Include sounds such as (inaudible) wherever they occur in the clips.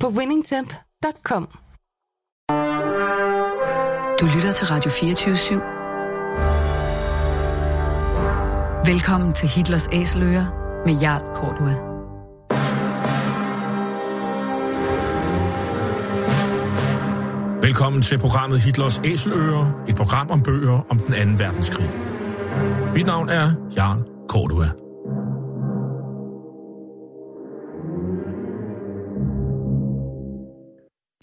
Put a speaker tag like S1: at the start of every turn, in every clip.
S1: på winningtemp.com.
S2: Du lytter til Radio 24 /7. Velkommen til Hitlers Æseløer med Jarl Kortua.
S3: Velkommen til programmet Hitlers Æseløer, et program om bøger om den anden verdenskrig. Mit navn er Jarl Kortua.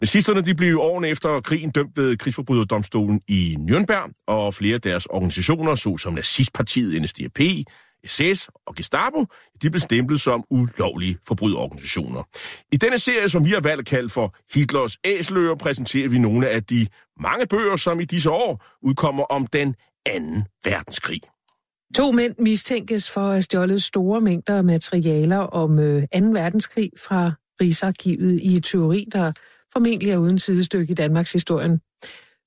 S3: Nazisterne de blev årene efter krigen dømt ved krigsforbryderdomstolen i Nürnberg, og flere af deres organisationer, såsom nazistpartiet NSDAP, SS og Gestapo, de blev stemplet som ulovlige forbryderorganisationer. I denne serie, som vi har valgt kaldt for Hitlers Æsler, præsenterer vi nogle af de mange bøger, som i disse år udkommer om den anden verdenskrig.
S4: To mænd mistænkes for at have stjålet store mængder materialer om øh, 2. Verdenskrig fra Rigsarkivet i teori, der formentlig er uden sidestykke i Danmarks historien.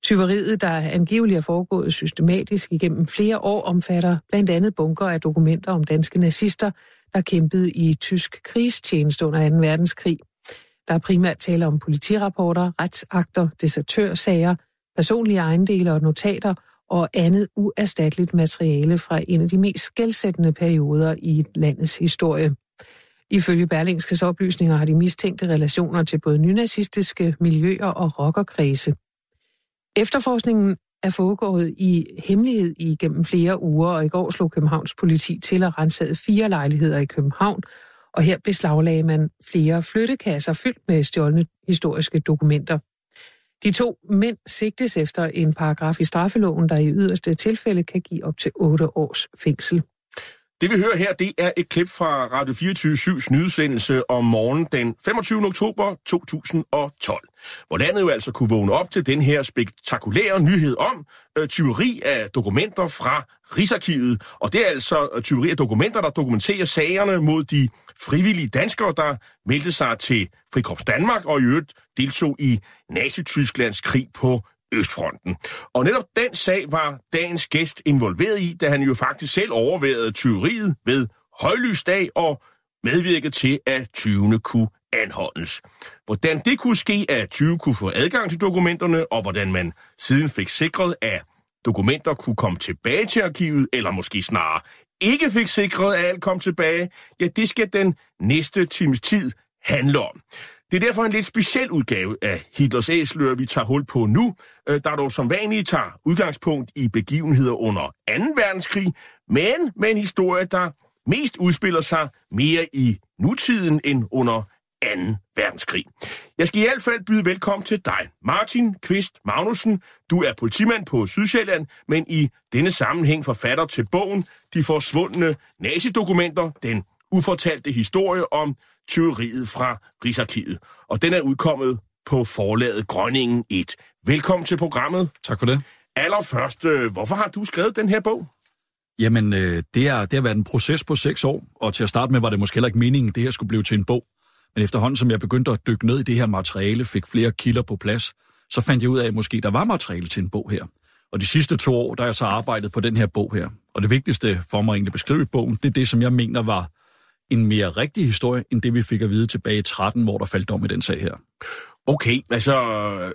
S4: Tyveriet, der angiveligt er foregået systematisk igennem flere år, omfatter blandt andet bunker af dokumenter om danske nazister, der kæmpede i tysk krigstjeneste under 2. verdenskrig. Der er primært tale om politirapporter, retsakter, desertørsager, personlige ejendele og notater og andet uerstatteligt materiale fra en af de mest skældsættende perioder i landets historie. Ifølge Berlingskes oplysninger har de mistænkte relationer til både nynazistiske miljøer og rockerkredse. Efterforskningen er foregået i hemmelighed i gennem flere uger, og i går slog Københavns politi til at rensede fire lejligheder i København, og her beslaglagde man flere flyttekasser fyldt med stjålne historiske dokumenter. De to mænd sigtes efter en paragraf i straffeloven, der i yderste tilfælde kan give op til otte års fængsel.
S3: Det vi hører her, det er et klip fra Radio 24-7's nyhedssendelse om morgenen den 25. oktober 2012, hvor landet jo altså kunne vågne op til den her spektakulære nyhed om øh, tyveri af dokumenter fra Rigsarkivet. Og det er altså øh, tyveri af dokumenter, der dokumenterer sagerne mod de frivillige danskere, der meldte sig til Frikorps Danmark og i øvrigt deltog i Nazi-Tysklands krig på Østfronten. Og netop den sag var dagens gæst involveret i, da han jo faktisk selv overvejede tyveriet ved højlysdag og medvirkede til, at 20. kunne anholdes. Hvordan det kunne ske, at 20 kunne få adgang til dokumenterne, og hvordan man siden fik sikret, at dokumenter kunne komme tilbage til arkivet, eller måske snarere ikke fik sikret, at alt kom tilbage, ja, det skal den næste times tid handle om. Det er derfor en lidt speciel udgave af Hitlers Æsler, vi tager hul på nu, øh, der dog som vanligt tager udgangspunkt i begivenheder under 2. verdenskrig, men med en historie, der mest udspiller sig mere i nutiden end under 2. verdenskrig. Jeg skal i hvert fald byde velkommen til dig, Martin Kvist Magnussen. Du er politimand på Sydsjælland, men i denne sammenhæng forfatter til bogen De forsvundne nazidokumenter, den ufortalte historie om tyveriet fra Rigsarkivet. Og den er udkommet på forlaget Grønningen 1. Velkommen til programmet.
S5: Tak for det.
S3: Allerførst, øh, hvorfor har du skrevet den her bog?
S5: Jamen, øh, det, er, det har været en proces på seks år, og til at starte med var det måske heller ikke meningen, det her skulle blive til en bog. Men efterhånden, som jeg begyndte at dykke ned i det her materiale, fik flere kilder på plads, så fandt jeg ud af, at måske der var materiale til en bog her. Og de sidste to år, der har jeg så arbejdet på den her bog her. Og det vigtigste for mig egentlig at beskrive bogen, det er det, som jeg mener var en mere rigtig historie, end det vi fik at vide tilbage i 13, hvor der faldt dom i den sag her.
S3: Okay, altså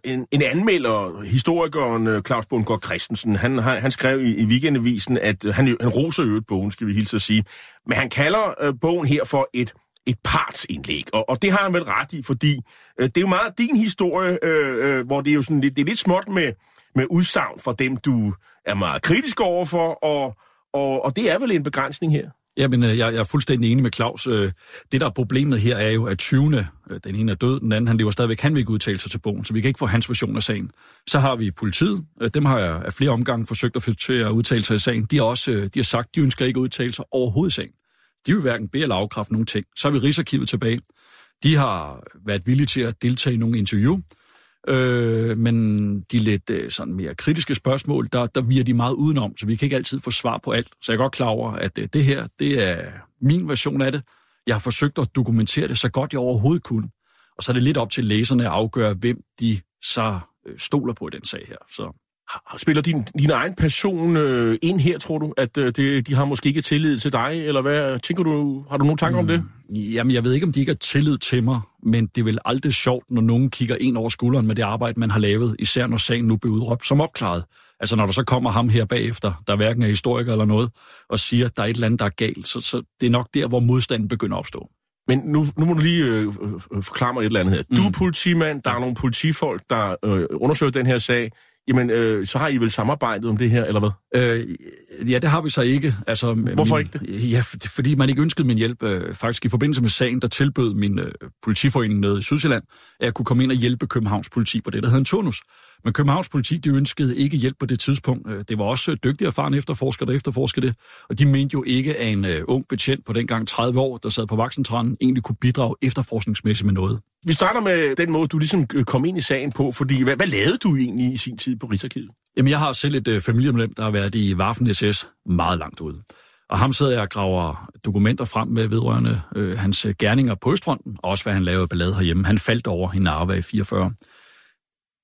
S3: en, en anmelder, historikeren øh, Claus Bundgaard Christensen, han, han, han skrev i, i weekendavisen, at øh, han, han roser jo bogen, skal vi hilse at sige, men han kalder øh, bogen her for et et partsindlæg, og, og det har han vel ret i, fordi øh, det er jo meget din historie, øh, øh, hvor det er jo sådan lidt, det er lidt småt med, med udsagn fra dem, du er meget kritisk overfor, og, og, og det er vel en begrænsning her?
S5: Jamen, øh, jeg, jeg er fuldstændig enig med Claus. Øh, det, der er problemet her, er jo, at 20. Øh, den ene er død, den anden han lever stadigvæk, han vil ikke udtale sig til bogen, så vi kan ikke få hans version af sagen. Så har vi politiet. Dem har jeg af flere omgange forsøgt at få til at udtale sig i sagen. De har også de har sagt, de ønsker ikke at udtale sig overhovedet i sagen. De vil hverken bede eller afkræfte nogen ting. Så har vi Rigsarkivet tilbage. De har været villige til at deltage i nogle interview, øh, men de lidt øh, sådan mere kritiske spørgsmål, der, der virer de meget udenom, så vi kan ikke altid få svar på alt. Så jeg er godt klar over, at øh, det her, det er min version af det. Jeg har forsøgt at dokumentere det så godt jeg overhovedet kunne. Og så er det lidt op til læserne at afgøre, hvem de så øh, stoler på i den sag her. Så
S3: Spiller din, din egen person øh, ind her, tror du? At øh, det, de har måske ikke tillid til dig, eller hvad? Tænker du, har du nogle tanker mm, om det?
S5: Jamen, jeg ved ikke, om de ikke har tillid til mig, men det er vel aldrig sjovt, når nogen kigger ind over skulderen med det arbejde, man har lavet, især når sagen nu bliver udråbt som opklaret. Altså, når der så kommer ham her bagefter, der hverken er historiker eller noget, og siger, at der er et eller andet, der er galt, så, så det er nok der, hvor modstanden begynder at opstå.
S3: Men nu, nu må du lige øh, øh, forklare mig et eller andet her. Du er mm. politimand, der er nogle politifolk, der øh, undersøger den her sag. Jamen, øh, så har I vel samarbejdet om det her, eller hvad?
S5: Øh, ja, det har vi så ikke. Altså,
S3: Hvorfor
S5: min,
S3: ikke det?
S5: Ja, fordi man ikke ønskede min hjælp. Øh, faktisk i forbindelse med sagen, der tilbød min øh, politiforening nede i Sydsjælland, at jeg kunne komme ind og hjælpe Københavns politi på det, der hedder en turnus. Men Københavns politi, de ønskede ikke hjælp på det tidspunkt. Øh, det var også øh, dygtige erfarne efterforskere, der efterforskede det. Og de mente jo ikke, at en uh, ung betjent på dengang 30 år, der sad på voksentranen, egentlig kunne bidrage efterforskningsmæssigt med noget.
S3: Vi starter med den måde, du ligesom kom ind i sagen på, fordi hvad, hvad lavede du egentlig i sin tid på Rigsarkivet?
S5: Jamen, jeg har selv et familiemedlem, der har været i Waffen SS meget langt ude. Og ham sidder jeg og graver dokumenter frem med vedrørende øh, hans gerninger på Østfronten, og også hvad han lavede ballade herhjemme. Han faldt over i Narva i 44.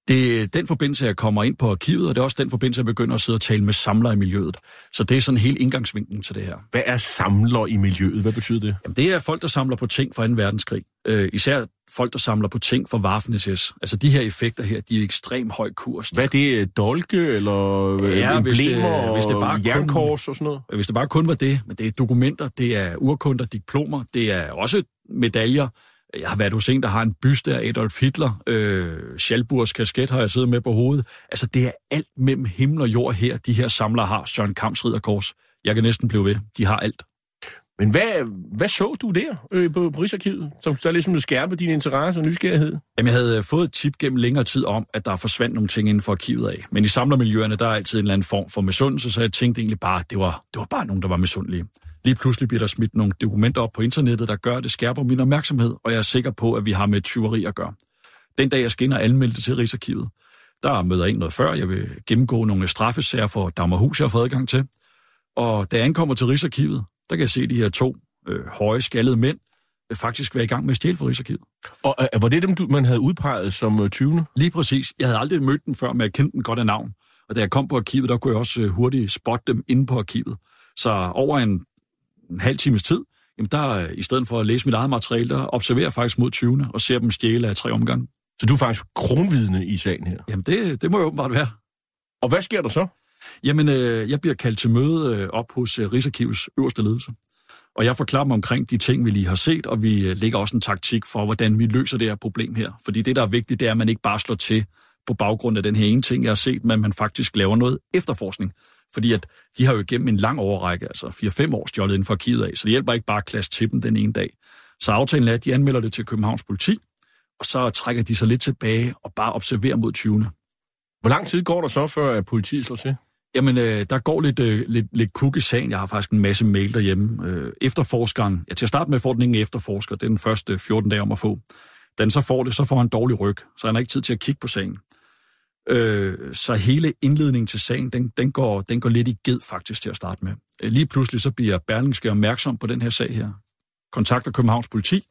S5: Det er den forbindelse, jeg kommer ind på arkivet, og det er også den forbindelse, jeg begynder at sidde og tale med samlere i miljøet. Så det er sådan helt indgangsvinklen til det her.
S3: Hvad er samler i miljøet? Hvad betyder det?
S5: Jamen, det er folk, der samler på ting fra 2. verdenskrig. Øh, især folk, der samler på ting fra Waffen-SS. Altså de her effekter her, de er ekstremt høj kurs.
S3: Hvad er det? Dolke eller ja, emblemer hvis det, hvis det bare jernkors og sådan noget?
S5: Hvis det bare kun var det, men det er dokumenter, det er urkunder, diplomer, det er også medaljer, jeg har været hos en, der har en byste af Adolf Hitler. Øh, Schalburgs kasket har jeg siddet med på hovedet. Altså, det er alt mellem himmel og jord her, de her samlere har. Søren Kamps Ridderkors. Jeg kan næsten blive ved. De har alt.
S3: Men hvad, hvad så du der øh, på, på Rigsarkivet, som der ligesom skærpe din interesse og nysgerrighed?
S5: Jamen, jeg havde fået et tip gennem længere tid om, at der forsvandt nogle ting inden for arkivet af. Men i samlermiljøerne, der er altid en eller anden form for misundelse, så jeg tænkte egentlig bare, at det var, det var bare nogen, der var misundelige. Lige pludselig bliver der smidt nogle dokumenter op på internettet, der gør, at det skærper min opmærksomhed, og jeg er sikker på, at vi har med tyveri at gøre. Den dag, jeg anmelde det til Rigsarkivet, der møder jeg ind noget før. Jeg vil gennemgå nogle straffesager for Dagmarhus, jeg har fået adgang til. Og da jeg ankommer til Rigsarkivet, der kan jeg se de her to øh, høje, skaldede mænd vil faktisk være i gang med at stjæle for Rigsarkivet.
S3: Og øh, var det dem, man havde udpeget som øh, 20.
S5: Lige præcis. Jeg havde aldrig mødt dem før, men jeg kendte dem godt af navn. Og da jeg kom på arkivet, der kunne jeg også øh, hurtigt spotte dem inde på arkivet. Så over en en halv times tid, jamen der, i stedet for at læse mit eget materiale, der observerer jeg faktisk mod 20. og ser dem stjæle af tre omgange.
S3: Så du er faktisk kronvidne i sagen her?
S5: Jamen det, det må jo åbenbart være.
S3: Og hvad sker der så?
S5: Jamen, øh, jeg bliver kaldt til møde øh, op hos øh, Rigsarkivets øverste ledelse. Og jeg forklarer mig omkring de ting, vi lige har set, og vi øh, lægger også en taktik for, hvordan vi løser det her problem her. Fordi det, der er vigtigt, det er, at man ikke bare slår til på baggrund af den her ene ting, jeg har set, men man faktisk laver noget efterforskning. Fordi at de har jo igennem en lang overrække, altså 4-5 år stjålet inden for arkivet af, så det hjælper ikke bare at klasse til dem den ene dag. Så aftalen er, at de anmelder det til Københavns politi, og så trækker de sig lidt tilbage og bare observerer mod 20.
S3: Hvor lang tid går der så, før at politiet slår til?
S5: Jamen, øh, der går lidt, øh, lidt, lidt kuk i sagen. Jeg har faktisk en masse mail derhjemme. Øh, efterforskeren, ja, til at starte med får den ingen efterforsker. Det er den første 14 dage om at få. Da den så får det, så får han dårlig ryg, så han har ikke tid til at kigge på sagen. Øh, så hele indledningen til sagen, den, den, går, den går lidt i ged faktisk til at starte med. Øh, lige pludselig så bliver Berlingske opmærksom på den her sag her. Kontakter Københavns politi,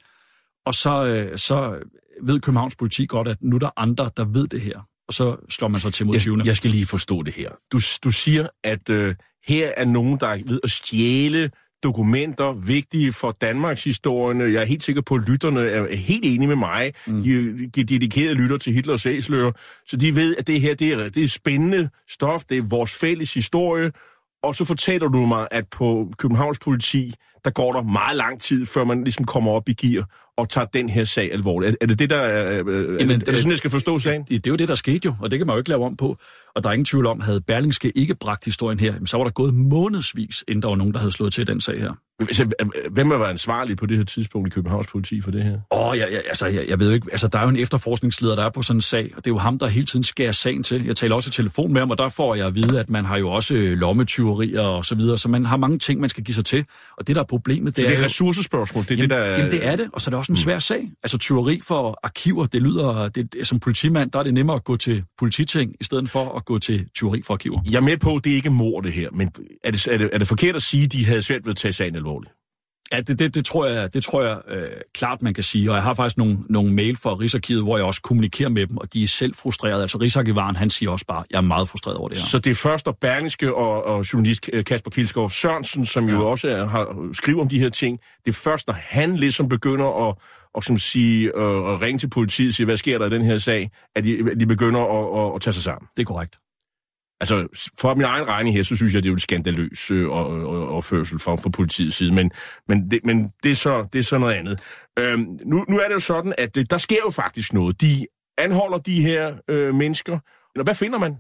S5: og så, øh, så ved Københavns politi godt, at nu er der andre, der ved det her. Og så slår man sig til mod 20.
S3: Jeg, jeg skal lige forstå det her. Du, du siger, at øh, her er nogen, der er ved at stjæle dokumenter vigtige for Danmarks historie. Jeg er helt sikker på, at lytterne er helt enige med mig. Mm. De, de dedikerede lytter til Hitlers æsler, så de ved, at det her det er, det er spændende stof, det er vores fælles historie, og så fortæller du mig, at på Københavns politi, der går der meget lang tid, før man ligesom kommer op i gear og tager den her sag alvorligt. Er, er det det, der er, øh, Jamen, er, det, er det sådan, jeg skal forstå sagen?
S5: Det, det er jo det, der skete jo, og det kan man jo ikke lave om på. Og der er ingen tvivl om, havde Berlingske ikke bragt historien her, så var der gået månedsvis, inden der var nogen, der havde slået til den sag her.
S3: Hvem var ansvarlig på det her tidspunkt i Københavns politi for det her?
S5: Åh, oh, jeg, jeg, altså, jeg, jeg ved ikke. Altså, der er jo en efterforskningsleder, der er på sådan en sag, og det er jo ham, der hele tiden skærer sagen til. Jeg taler også i telefon med ham, og der får jeg at vide, at man har jo også øh, lommetyverier og så videre, så man har mange ting, man skal give sig til. Og det, der er problemet,
S3: det
S5: så
S3: er... det er ressourcespørgsmål, det er
S5: jamen,
S3: det, der...
S5: Jamen, det er det, og så er det også en svær sag. Altså, tyveri for arkiver, det lyder... Det, som politimand, der er det nemmere at gå til polititing, i stedet for at gå til tyveri for arkiver.
S3: Jeg er med på, at det ikke er mor, det her, men er det, er det, er det forkert at sige, at de havde svært ved at tage sagen alvorligt?
S5: Ja, det, det, det tror jeg, det tror jeg øh, klart, man kan sige. Og jeg har faktisk nogle, nogle mail fra Rigsarkivet, hvor jeg også kommunikerer med dem, og de er selv frustrerede. Altså Rigsarkivaren, han siger også bare, jeg er meget frustreret over det her.
S3: Så det er først og Berlingske og, og journalist øh, Kasper Kilsgaard Sørensen, som ja. jo også er, har skriver om de her ting, det er først, når han ligesom begynder at, og som sige, øh, at ringe til politiet og sige, hvad sker der i den her sag, at de, de begynder at, at, at tage sig sammen.
S5: Det er korrekt.
S3: Altså, for min egen regning her, så synes jeg, det er jo et skandaløs øh, opførsel for, for politiets side, men, men, det, men det, er så, det er så noget andet. Øhm, nu, nu er det jo sådan, at det, der sker jo faktisk noget. De anholder de her øh, mennesker. Hvad finder man?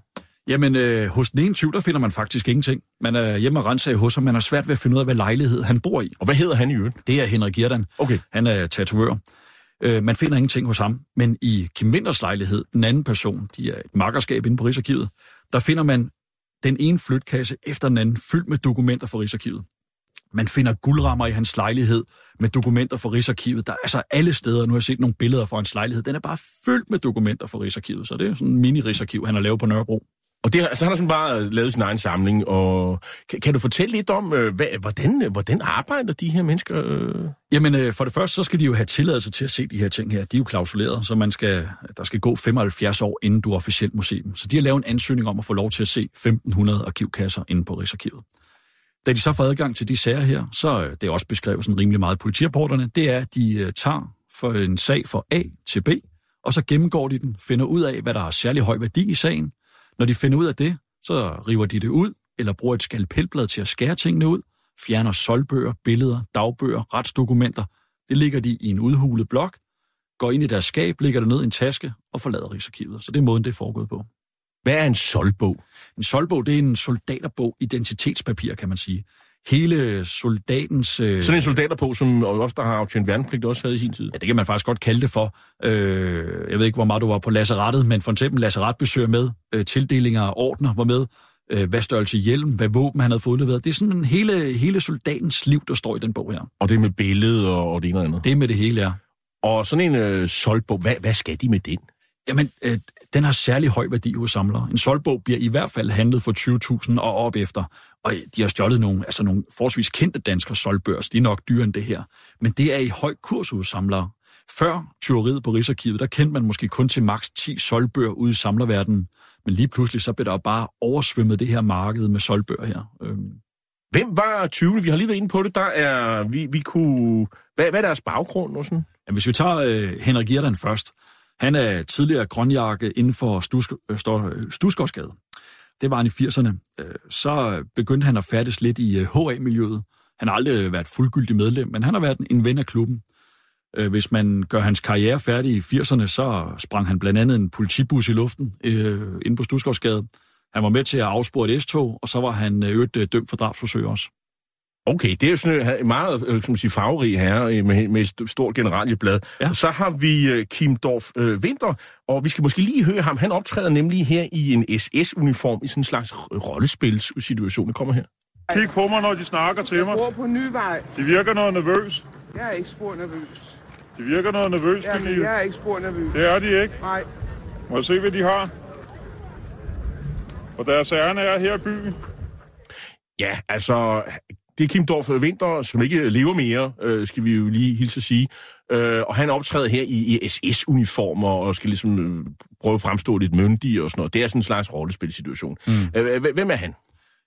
S5: Jamen, øh, hos den ene tyv, der finder man faktisk ingenting. Man er hjemme og renser hos ham, man har svært ved at finde ud af, hvad lejlighed han bor i.
S3: Og hvad hedder han i øvrigt?
S5: Det er Henrik Gjerdan.
S3: Okay.
S5: Han er tatovør. Øh, man finder ingenting hos ham, men i Kim Winters lejlighed, den anden person, de er et makkerskab inde på Rigsarkivet, der finder man den ene flytkasse efter den anden fyldt med dokumenter fra Rigsarkivet. Man finder guldrammer i hans lejlighed med dokumenter fra Rigsarkivet. Der er altså alle steder, nu har jeg set nogle billeder fra hans lejlighed, den er bare fyldt med dokumenter fra Rigsarkivet, så det er sådan en mini-Rigsarkiv, han har lavet på Nørrebro.
S3: Og det, altså, han har sådan bare øh, lavet sin egen samling, og kan, kan du fortælle lidt om, øh, hvad, hvordan, øh, hvordan arbejder de her mennesker? Øh?
S5: Jamen, øh, for det første, så skal de jo have tilladelse til at se de her ting her. De er jo klausuleret, så man skal, der skal gå 75 år, inden du er officielt museum. Så de har lavet en ansøgning om at få lov til at se 1500 arkivkasser inde på Rigsarkivet. Da de så får adgang til de sager her, så øh, det er også beskrevet sådan rimelig meget i politirapporterne, det er, at de tager for en sag fra A til B, og så gennemgår de den, finder ud af, hvad der har særlig høj værdi i sagen, når de finder ud af det, så river de det ud, eller bruger et skalpelblad til at skære tingene ud, fjerner solbøger, billeder, dagbøger, retsdokumenter. Det ligger de i en udhulet blok, går ind i deres skab, lægger det ned i en taske og forlader Rigsarkivet. Så det er måden, det er foregået på.
S3: Hvad er en solbog?
S5: En solbog, det er en soldaterbog, identitetspapir, kan man sige. Hele soldatens...
S3: Øh... Sådan en soldaterbog, som også der har aftjent værnepligt, også havde i sin tid?
S5: Ja, det kan man faktisk godt kalde det for. Øh, jeg ved ikke, hvor meget du var på lazarettet, men for eksempel lazaretbesøg med, øh, tildelinger af ordner var med, øh, hvad størrelse hjelm, hvad våben han havde fået udleveret. Det er sådan en hele, hele soldatens liv, der står i den bog her.
S3: Og det er med billede og, og det ene og andet?
S5: Det er med det hele, ja.
S3: Og sådan en øh, solbog, hvad, hvad skal de med den?
S5: Jamen, øh, den har særlig høj værdi hos samlere. En solbog bliver i hvert fald handlet for 20.000 og op efter. Og de har stjålet nogle, altså nogle forholdsvis kendte danskere solbørs. De er nok dyre end det her. Men det er i høj kurs hos samlere. Før tyveriet på Rigsarkivet, der kendte man måske kun til maks 10 solbøger ude i samlerverdenen. Men lige pludselig så blev der bare oversvømmet det her marked med solbøger her. Øhm.
S3: Hvem var 20? Vi har lige været inde på det. Der er, vi, vi kunne, hvad, hvad er deres baggrund? Og sådan?
S5: Ja, hvis vi tager øh, Henrik Gierdan først, han er tidligere grønjakke inden for Stusgårdsgade. Øh, øh, Det var han i 80'erne. Øh, så begyndte han at færdes lidt i HA-miljøet. Han har aldrig været fuldgyldig medlem, men han har været en ven af klubben. Hvis man gør hans karriere færdig i 80'erne, så sprang han blandt andet en politibus i luften inde på Stusgårdsgade. Han var med til at afspore et S-tog, og så var han øvrigt dømt for drabsforsøg også.
S3: Okay, det er jo sådan en meget øh, kan man sige, farverig herre øh, med, med et stort generalieblad. Ja. Så har vi uh, Kim Dorf uh, Winter, og vi skal måske lige høre ham. Han optræder nemlig her i en SS-uniform i sådan en slags rollespilssituation. Det kommer her.
S6: Kig på mig, når de snakker til mig.
S7: Jeg bor på Nyvej.
S6: De virker noget nervøs.
S7: Jeg er ikke spor nervøs.
S6: De virker noget nervøs,
S7: ja, men jeg er ikke spor nervøs.
S6: Det er de ikke.
S7: Nej.
S6: Må jeg se, hvad de har? Og deres ærne er her i byen.
S3: Ja, altså, det er Kim Dorf Winter, som ikke lever mere, øh, skal vi jo lige hilse at sige. Øh, og han optræder her i, i SS-uniformer og skal ligesom øh, prøve at fremstå lidt myndig og sådan noget. Det er sådan en slags rollespilsituation. Mm. Øh, hvem er han?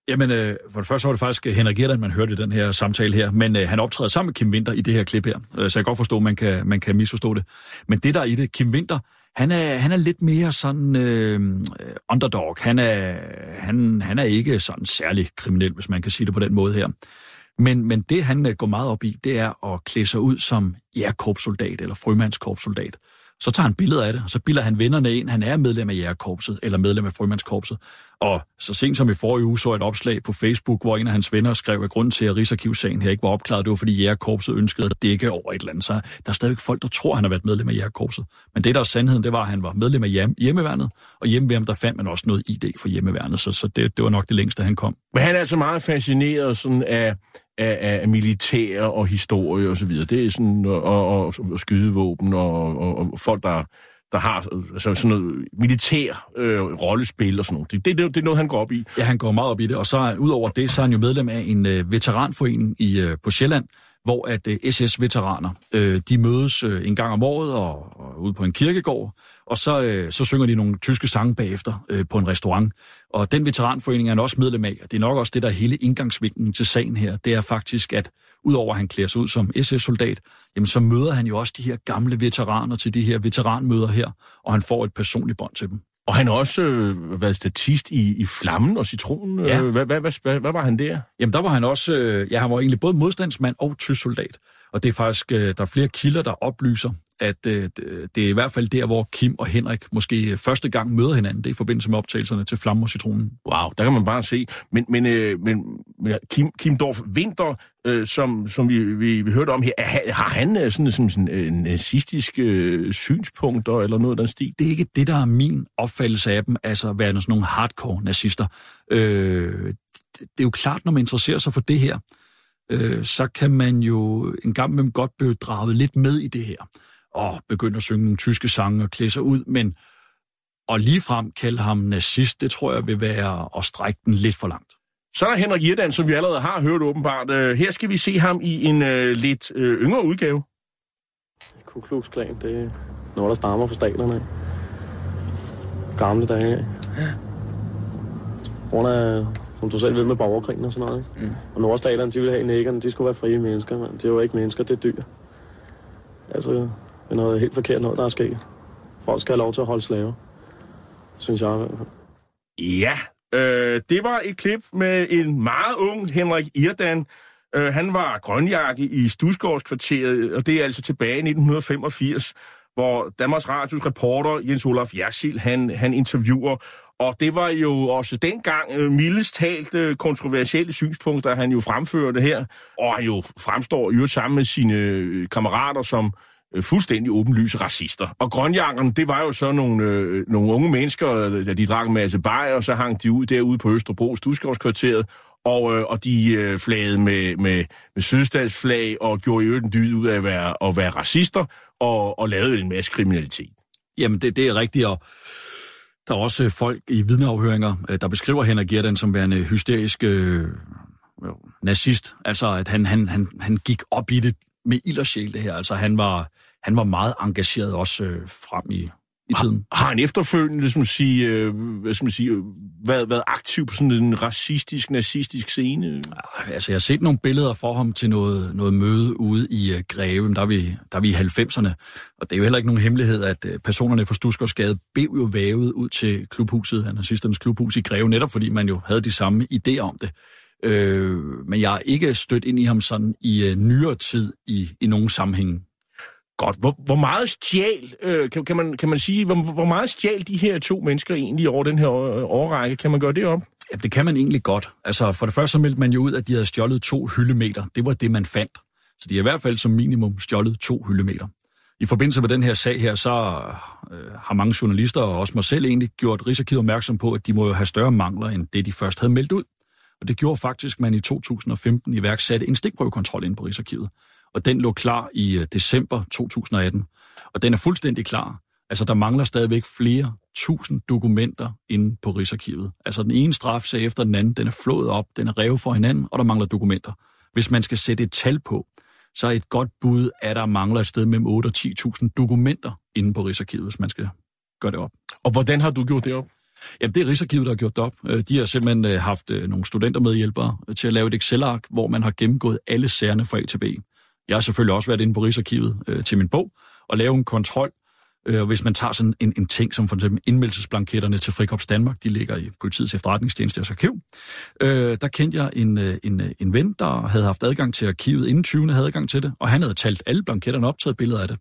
S5: Jamen, øh, for det første var det faktisk Henrik Gerdan, man hørte i den her samtale her, men øh, han optræder sammen med Kim Winter i det her klip her, øh, så jeg kan godt forstå, at man kan, man kan misforstå det. Men det der er i det, Kim Winter, han er, han er lidt mere sådan øh, underdog. Han er, han, han er ikke sådan særlig kriminel, hvis man kan sige det på den måde her. Men, men det, han øh, går meget op i, det er at klæde sig ud som jægerkorpssoldat eller frømandskorpssoldat. Så tager han billeder af det, og så bilder han vennerne ind, han er medlem af jægerkorpset eller medlem af frømandskorpset. Og så sent som i forrige uge så jeg et opslag på Facebook, hvor en af hans venner skrev, at grunden til, at Rigsarkivssagen her ikke var opklaret, det var, fordi jægerkorpset ønskede at dække over et eller andet. Så der er stadigvæk folk, der tror, at han har været medlem af jægerkorpset. Men det, der er sandheden, det var, at han var medlem af hjem, hjemmeværnet, og hjemmeværnet, der fandt man også noget ID for hjemmeværnet, så, så det, det var nok det længste, han kom.
S3: Men han er altså meget fascineret sådan af, af, af militær og historie og så videre. Det er sådan, og, og, og skydevåben og, og, og folk, der, der har øh, altså sådan noget militær øh, rollespil og sådan noget. Det, det, det, er noget, han går op i.
S5: Ja, han går meget op i det, og så udover det, så er han jo medlem af en øh, veteranforening i, øh, på Sjælland, hvor at øh, SS-veteraner, øh, de mødes øh, en gang om året og, og ude på en kirkegård, og så, øh, så synger de nogle tyske sange bagefter øh, på en restaurant. Og den veteranforening er han også medlem af, og det er nok også det, der er hele indgangsvinklen til sagen her. Det er faktisk, at udover at han klæder sig ud som SS-soldat, jamen så møder han jo også de her gamle veteraner til de her veteranmøder her, og han får et personligt bånd til dem.
S3: Og han har også øh, været statist i, i Flammen og Citronen.
S5: Ja.
S3: Øh, Hvad, hvad, hvad, hvad, hvad var han der?
S5: Jamen der var han også, øh, ja han var egentlig både modstandsmand og tysk soldat. Og det er faktisk, øh, der er flere kilder, der oplyser, at øh, det er i hvert fald der, hvor Kim og Henrik måske første gang møder hinanden. Det er i forbindelse med optagelserne til Flamme og Citronen.
S3: Wow, der kan man bare se. Men, men, øh, men men Kim, Kim Dorf Winter, øh, som, som vi, vi, vi hørte om her, er, har han øh, sådan, sådan, sådan øh, nazistiske øh, synspunkter eller noget af den stil?
S5: Det er ikke det, der er min opfattelse af dem, altså at være sådan nogle hardcore nazister. Øh, det, det er jo klart, når man interesserer sig for det her, øh, så kan man jo en gang med godt blive draget lidt med i det her, og begynde at synge nogle tyske sange og klæde sig ud, men og ligefrem kalde ham nazist, det tror jeg vil være at strække den lidt for langt.
S3: Så er der Henrik Irdan, som vi allerede har hørt åbenbart. Øh, Her skal vi se ham i en øh, lidt øh, yngre udgave.
S8: Ku Klux Klan, det er noget, der stammer fra staterne. Gamle dage. af. Grund af, som du selv ved, med borgerkrigen og sådan noget. ikke?
S9: Mm.
S8: Og nordstaterne, de ville have næggerne, de skulle være frie mennesker. Men det er jo ikke mennesker, det er dyr. Altså, det er noget helt forkert noget, der er sket. Folk skal have lov til at holde slave. Synes jeg.
S3: Ja, øh, det var et klip med en meget ung Henrik Irdan. Øh, han var grønjakke i Stusgårdskvarteret, og det er altså tilbage i 1985, hvor Danmarks Radios reporter Jens Olaf Jersil, han, han interviewer. Og det var jo også dengang øh, mildest talt øh, kontroversielle synspunkter, han jo fremførte her. Og han jo fremstår jo sammen med sine øh, kammerater som Øh, fuldstændig åbenlyse racister. Og grønjakkerne, det var jo så nogle, øh, nogle unge mennesker, øh, da de drak en masse bajer, og så hang de ud derude på Østerbro, Stusgårdskvarteret, og, øh, og de øh, flagede med, med, med sydstatsflag og gjorde i øvrigt en dyd ud af at være, at være racister og, og lavede en masse kriminalitet.
S5: Jamen, det, det er rigtigt, og der er også øh, folk i vidneafhøringer, der beskriver Henrik Gerdan som værende hysterisk øh, jo, nazist. Altså, at han, han, han, han gik op i det med ild og sjæl, det her. Altså, han var, han var meget engageret også øh, frem i, i tiden.
S3: Har han efterfølgende, som sige, øh, hvad skal man sige, øh, været, været aktiv på sådan en racistisk, nazistisk scene?
S5: Altså, jeg har set nogle billeder for ham til noget, noget møde ude i uh, Greve, der er, vi, der er vi i 90'erne. Og det er jo heller ikke nogen hemmelighed, at uh, personerne fra Stusgårdsgade blev jo vævet ud til klubhuset, nazisternes klubhus i Greve, netop fordi man jo havde de samme idéer om det. Øh, men jeg har ikke stødt ind i ham sådan i uh, nyere tid i, i nogen sammenhæng.
S3: Godt. Hvor, hvor meget stjal, øh, kan, kan, man, kan man sige, hvor, hvor meget stjal de her to mennesker egentlig over den her øh, årrække? Kan man gøre det op?
S5: Ja, det kan man egentlig godt. Altså, for det første så meldte man jo ud, at de havde stjålet to hyldemeter. Det var det, man fandt. Så de har i hvert fald som minimum stjålet to hyldemeter. I forbindelse med den her sag her, så øh, har mange journalister, og også mig selv egentlig, gjort Rigsarkivet opmærksom på, at de må jo have større mangler, end det de først havde meldt ud. Og det gjorde faktisk, at man i 2015 iværksatte en stikprøvekontrol ind på Rigsarkivet. Og den lå klar i øh, december 2018. Og den er fuldstændig klar. Altså, der mangler stadigvæk flere tusind dokumenter inde på Rigsarkivet. Altså, den ene strafsag efter den anden, den er flået op, den er revet for hinanden, og der mangler dokumenter. Hvis man skal sætte et tal på, så er et godt bud, at der mangler et sted mellem 8 og 10.000 dokumenter inde på Rigsarkivet, hvis man skal gøre det op.
S3: Og hvordan har du gjort det op?
S5: Jamen, det er Rigsarkivet, der har gjort det op. Øh, de har simpelthen øh, haft øh, nogle studentermedhjælpere til at lave et Excel-ark, hvor man har gennemgået alle sagerne fra A til B. Jeg har selvfølgelig også været inde på Rigsarkivet øh, til min bog og lave en kontrol Øh, og hvis man tager sådan en, en ting som for eksempel indmeldelsesblanketterne til Frikorps Danmark, de ligger i politiets efterretningstjenestes arkiv, øh, der kendte jeg en, en, en ven, der havde haft adgang til arkivet, inden 20. havde adgang til det, og han havde talt alle blanketterne op, taget billeder af det.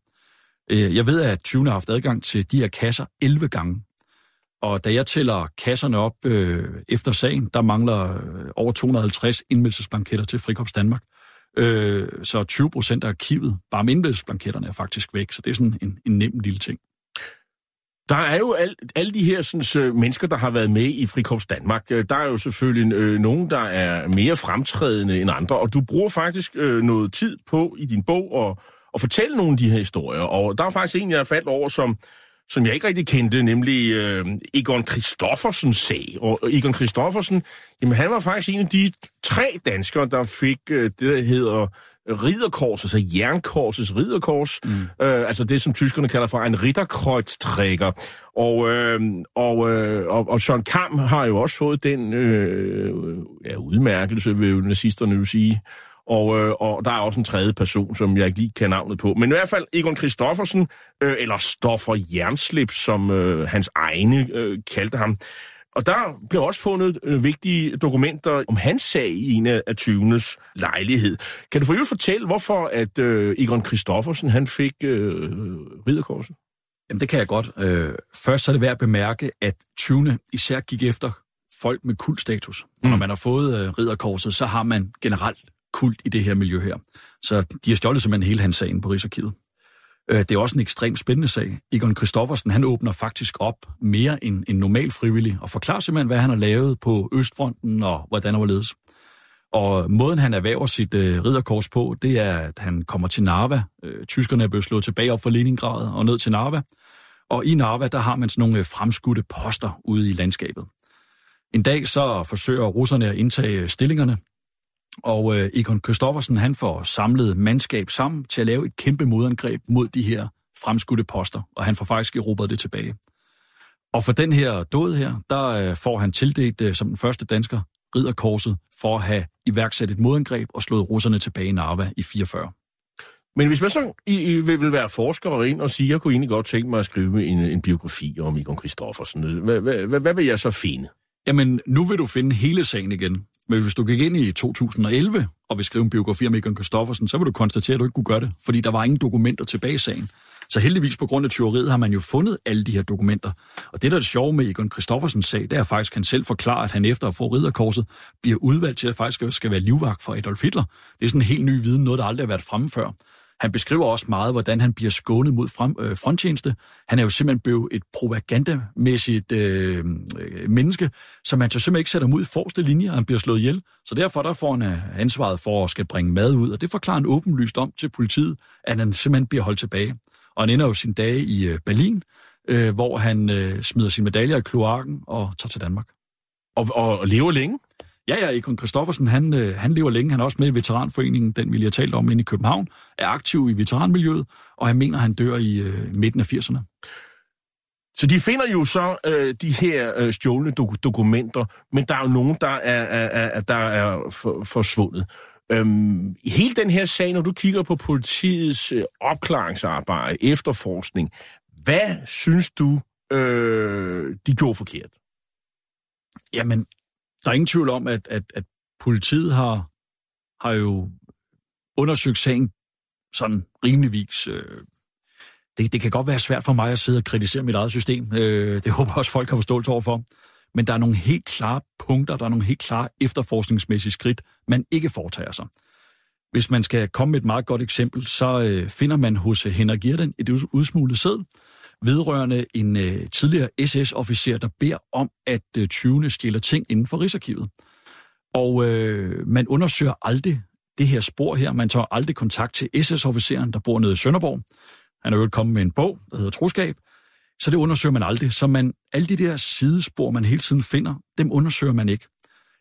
S5: Øh, jeg ved, at 20. har haft adgang til de her kasser 11 gange. Og da jeg tæller kasserne op øh, efter sagen, der mangler øh, over 250 indmeldelsesblanketter til Frikops Danmark. Øh, så 20 procent af arkivet, bare med indmeldelsesblanketterne, er faktisk væk. Så det er sådan en, en nem lille ting.
S3: Der er jo al, alle de her sådan, mennesker, der har været med i Frikorps Danmark. Øh, der er jo selvfølgelig øh, nogen, der er mere fremtrædende end andre, og du bruger faktisk øh, noget tid på i din bog at, at fortælle nogle af de her historier. Og der er faktisk en, jeg har faldt over, som, som jeg ikke rigtig kendte, nemlig øh, Egon Christoffersens sag. Og Egon Christoffersen, jamen han var faktisk en af de tre danskere, der fik øh, det, der hedder ridderkors, altså jernkorsets ridderkors, mm. øh, altså det, som tyskerne kalder for en ridderkreuztrækker. Og, øh, og, øh, og, og Søren Kam har jo også fået den øh, ja, udmærkelse, vil nazisterne jo sige. Og, øh, og der er også en tredje person, som jeg ikke lige kan navnet på. Men i hvert fald Egon Christoffersen, øh, eller Stoffer Jernslip, som øh, hans egne øh, kaldte ham. Og der blev også fundet øh, vigtige dokumenter om hans sag i en af 20'ernes lejlighed. Kan du for øvrigt fortælle, hvorfor at øh, Egon Christoffersen han fik øh, ridderkorset?
S5: Jamen, det kan jeg godt. Øh, først så er det værd at bemærke, at 20. især gik efter folk med kultstatus. Mm. Når man har fået øh, ridderkorset, så har man generelt kult i det her miljø her. Så de har stjålet simpelthen hele hans sagen på Rigsarkivet. Øh, det er også en ekstremt spændende sag. Egon Christoffersen, han åbner faktisk op mere end en normal frivillig, og forklarer simpelthen, hvad han har lavet på Østfronten, og hvordan han ledes. Og måden, han erhverver sit øh, ridderkors på, det er, at han kommer til Narva. Øh, tyskerne er blevet slået tilbage op fra Leningrad og ned til Narva. Og i Narva, der har man sådan nogle øh, fremskudte poster ude i landskabet. En dag så forsøger russerne at indtage stillingerne, og øh, Egon Kristoffersen, han får samlet mandskab sammen til at lave et kæmpe modangreb mod de her fremskudte poster, og han får faktisk erobret det tilbage. Og for den her død her, der øh, får han tildelt øh, som den første dansker ridderkorset for at have iværksat et modangreb og slået russerne tilbage i Narva i 44.
S3: Men hvis man så I, I vil, vil være forsker og ind og sige, jeg kunne egentlig godt tænke mig at skrive en, en biografi om Egon Kristoffersen, hvad, hvad, hvad, hvad vil jeg så finde?
S5: Jamen, nu vil du finde hele sagen igen. Men hvis du gik ind i 2011 og vil skrive en biografi om Egon Kristoffersen, så vil du konstatere, at du ikke kunne gøre det, fordi der var ingen dokumenter tilbage i sagen. Så heldigvis på grund af tyveriet har man jo fundet alle de her dokumenter. Og det, der er det sjove med Egon Kristoffersens sag, det er faktisk, at han selv forklarer, at han efter at få ridderkorset bliver udvalgt til at faktisk skal være livvagt for Adolf Hitler. Det er sådan en helt ny viden, noget der aldrig har været fremme før. Han beskriver også meget, hvordan han bliver skånet mod frem, øh, fronttjeneste. Han er jo simpelthen blevet et propagandamæssigt øh, øh menneske, som man så simpelthen ikke sætter mod i forreste linje, og han bliver slået ihjel. Så derfor der får han øh, ansvaret for at skal bringe mad ud, og det forklarer han åbenlyst om til politiet, at han simpelthen bliver holdt tilbage. Og han ender jo sin dage i øh, Berlin, øh, hvor han øh, smider sine medaljer i kloakken og tager til Danmark.
S3: Og, og, og lever længe?
S5: Ja, ja, Ekon Kristoffersen, han, øh, han lever længe. Han er også med i Veteranforeningen, den vi lige har talt om inde i København, er aktiv i veteranmiljøet, og han mener, han dør i øh, midten af 80'erne.
S3: Så de finder jo så øh, de her øh, stjålne do- dokumenter, men der er jo nogen, der er, er, er, der er for, forsvundet. Øhm, hele den her sag, når du kigger på politiets øh, opklaringsarbejde, efterforskning, hvad synes du, øh, de gjorde forkert?
S5: Jamen, der er ingen tvivl om, at, at, at politiet har, har jo undersøgt sagen sådan rimeligvis. Øh, det, det kan godt være svært for mig at sidde og kritisere mit eget system. Øh, det (laughs) håber også folk har forståelse overfor. Men der er nogle helt klare punkter, der er nogle helt klare efterforskningsmæssige skridt, man ikke foretager sig. Hvis man skal komme med et meget godt eksempel, så øh, finder man hos Henrik Girden et udsmuglet sæd, vedrørende en øh, tidligere SS-officer, der beder om, at øh, 20. stjæler ting inden for Rigsarkivet. Og øh, man undersøger aldrig det her spor her. Man tager aldrig kontakt til SS-officeren, der bor nede i Sønderborg. Han er jo kommet med en bog, der hedder Troskab. Så det undersøger man aldrig. Så man, alle de der sidespor, man hele tiden finder, dem undersøger man ikke.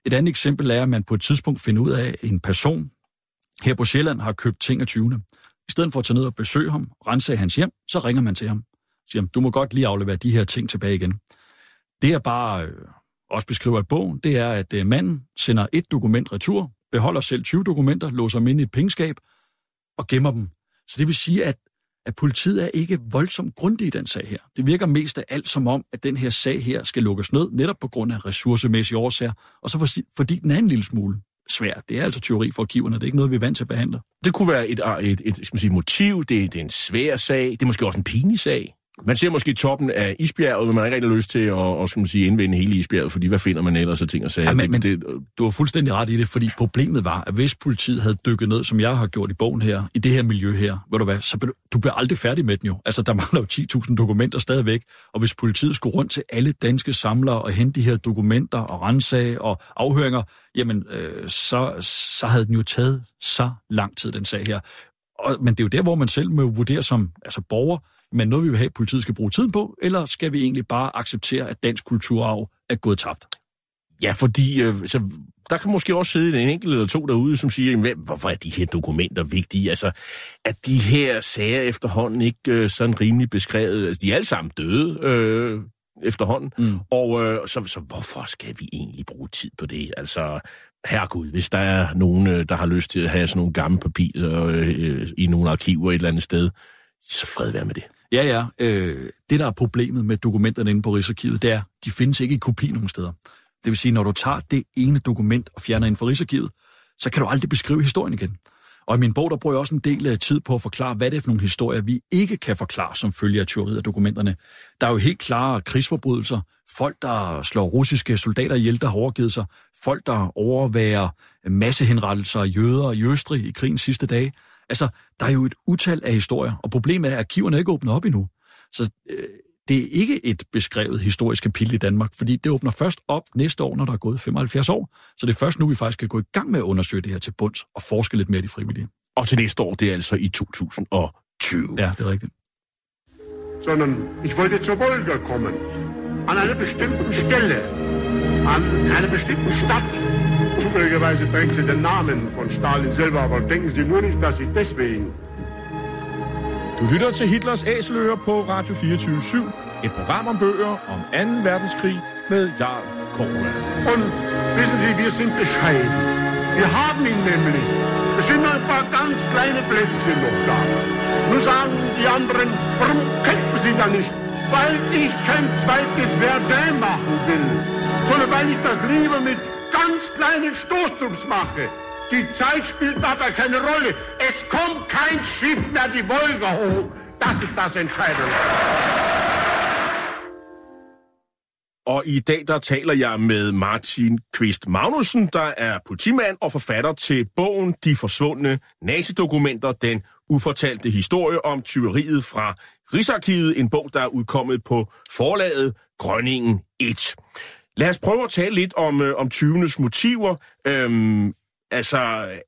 S5: Et andet eksempel er, at man på et tidspunkt finder ud af, at en person her på Sjælland har købt ting af 20. I stedet for at tage ned og besøge ham, rense hans hjem, så ringer man til ham siger, du må godt lige aflevere de her ting tilbage igen. Det er bare øh, også beskriver i bogen, det er, at øh, manden sender et dokument retur, beholder selv 20 dokumenter, låser dem ind i et pengeskab og gemmer dem. Så det vil sige, at at politiet er ikke voldsomt grundig i den sag her. Det virker mest af alt som om, at den her sag her skal lukkes ned, netop på grund af ressourcemæssige årsager, og så fordi, fordi den er en lille smule svær. Det er altså teori for arkiverne, det er ikke noget, vi er vant til at behandle.
S3: Det kunne være et, et, et skal man sige, motiv, det, det er en svær sag, det er måske også en pinlig sag. Man ser måske toppen af isbjerget, men man har ikke rigtig lyst til at og, skal man sige, indvende hele isbjerget, fordi hvad finder man ellers af ting og sager?
S5: Ja, men, men
S3: det,
S5: du har fuldstændig ret i det, fordi problemet var, at hvis politiet havde dykket ned, som jeg har gjort i bogen her, i det her miljø her, ved du hvad, så du, du bliver aldrig færdig med den jo. Altså, der mangler jo 10.000 dokumenter stadigvæk, og hvis politiet skulle rundt til alle danske samlere og hente de her dokumenter og rensage og afhøringer, jamen, øh, så, så havde den jo taget så lang tid, den sag her. Og, men det er jo der, hvor man selv må vurdere som altså borger, men noget vi vil have, at politiet skal bruge tiden på, eller skal vi egentlig bare acceptere, at dansk kulturarv er gået tabt?
S3: Ja, fordi øh, så, der kan måske også sidde en enkelt eller to derude, som siger, jamen, hvorfor er de her dokumenter vigtige? Altså, at de her sager efterhånden ikke øh, sådan rimelig beskrevet? Altså, de er alle sammen døde øh, efterhånden, mm. og øh, så, så hvorfor skal vi egentlig bruge tid på det? Altså, herregud, hvis der er nogen, øh, der har lyst til at have sådan nogle gamle papirer øh, i nogle arkiver et eller andet sted, så fred være med det.
S5: Ja, ja. Øh, det, der er problemet med dokumenterne inde på Rigsarkivet, det er, de findes ikke i kopi nogen steder. Det vil sige, når du tager det ene dokument og fjerner ind fra Rigsarkivet, så kan du aldrig beskrive historien igen. Og i min bog, der bruger jeg også en del af tid på at forklare, hvad det er for nogle historier, vi ikke kan forklare som følge af tyveriet af dokumenterne. Der er jo helt klare krigsforbrydelser, folk, der slår russiske soldater ihjel, der har overgivet sig, folk, der overværer massehenrettelser af jøder i Østrig i krigens sidste dage. Altså, der er jo et utal af historier, og problemet er, at arkiverne er ikke åbnet op endnu. Så øh, det er ikke et beskrevet historisk kapitel i Danmark, fordi det åbner først op næste år, når der er gået 75 år. Så det er først nu, vi faktisk kan gå i gang med at undersøge det her til bunds og forske lidt mere i de frivillige.
S3: Og til næste år, det er altså i 2020.
S5: Ja, det er rigtigt.
S9: Sondern ich wollte zur Wolga kommen. An einer bestimmten Stelle. An einer bestimmten Stadt. Zufälligerweise trägt sie den Namen von Stalin selber, aber denken Sie nur nicht, dass ich deswegen
S3: Du lytter til Hitlers Æseløer på Radio 24 Et program om bøger om 2. verdenskrig med Jarl Korva.
S9: Und wissen Sie, wir sind bescheiden. Wir haben ihn nämlich. Es sind nur ein paar ganz kleine Plätzchen noch da. Nur sagen die anderen, warum kämpfen Sie da nicht? Weil ich kein zweites Verdun machen will, sondern weil ich das lieber mit ganz kleinen Stoßdrucks mache. Die Zeit spielt dabei keine Rolle. Es kommt kein Schiff mehr die Wolga hoch. Das ist das Entscheidende.
S3: Og i dag der taler jeg med Martin Kvist Magnussen, der er politimand og forfatter til bogen De forsvundne nazidokumenter, den ufortalte historie om tyveriet fra Rigsarkivet, en bog, der er udkommet på forlaget Grønningen 1. Lad os prøve at tale lidt om, øh, om tyvenes motiver. Øhm, altså,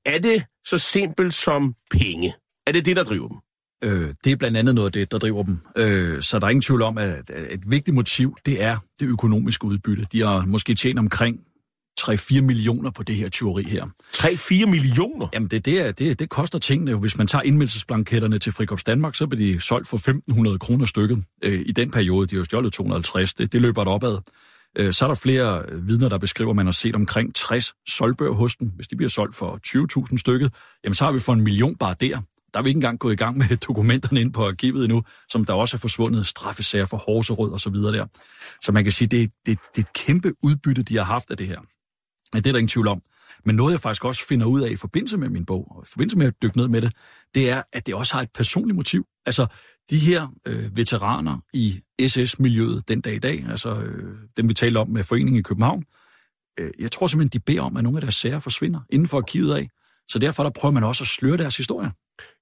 S3: er det så simpelt som penge? Er det det, der driver dem?
S5: Øh, det er blandt andet noget af det, der driver dem. Øh, så der er ingen tvivl om, at et vigtigt motiv, det er det økonomiske udbytte. De har måske tjent omkring 3-4 millioner på det her tyveri her.
S3: 3-4 millioner?
S5: Jamen, det, det, er, det, det koster tingene. Hvis man tager indmeldelsesblanketterne til Frikops Danmark, så bliver de solgt for 1.500 kroner stykket øh, i den periode. De har jo stjålet 250. Det, det løber et opad. Øh, så er der flere øh, vidner, der beskriver, at man har set omkring 60 solgbøger hos dem. Hvis de bliver solgt for 20.000 stykket, jamen så har vi for en million bare der. Der er vi ikke engang gået i gang med (laughs) dokumenterne ind på arkivet endnu, som der også er forsvundet straffesager for Horserød og så videre der. Så man kan sige, det, det, det er et kæmpe udbytte, de har haft af det her. Ja, det er der ingen tvivl om. Men noget, jeg faktisk også finder ud af i forbindelse med min bog, og i forbindelse med at dykke ned med det, det er, at det også har et personligt motiv. Altså, de her øh, veteraner i SS-miljøet den dag i dag, altså øh, dem vi taler om med foreningen i København, øh, jeg tror simpelthen, de beder om, at nogle af deres sager forsvinder inden for arkivet af. Så derfor der prøver man også at sløre deres historie.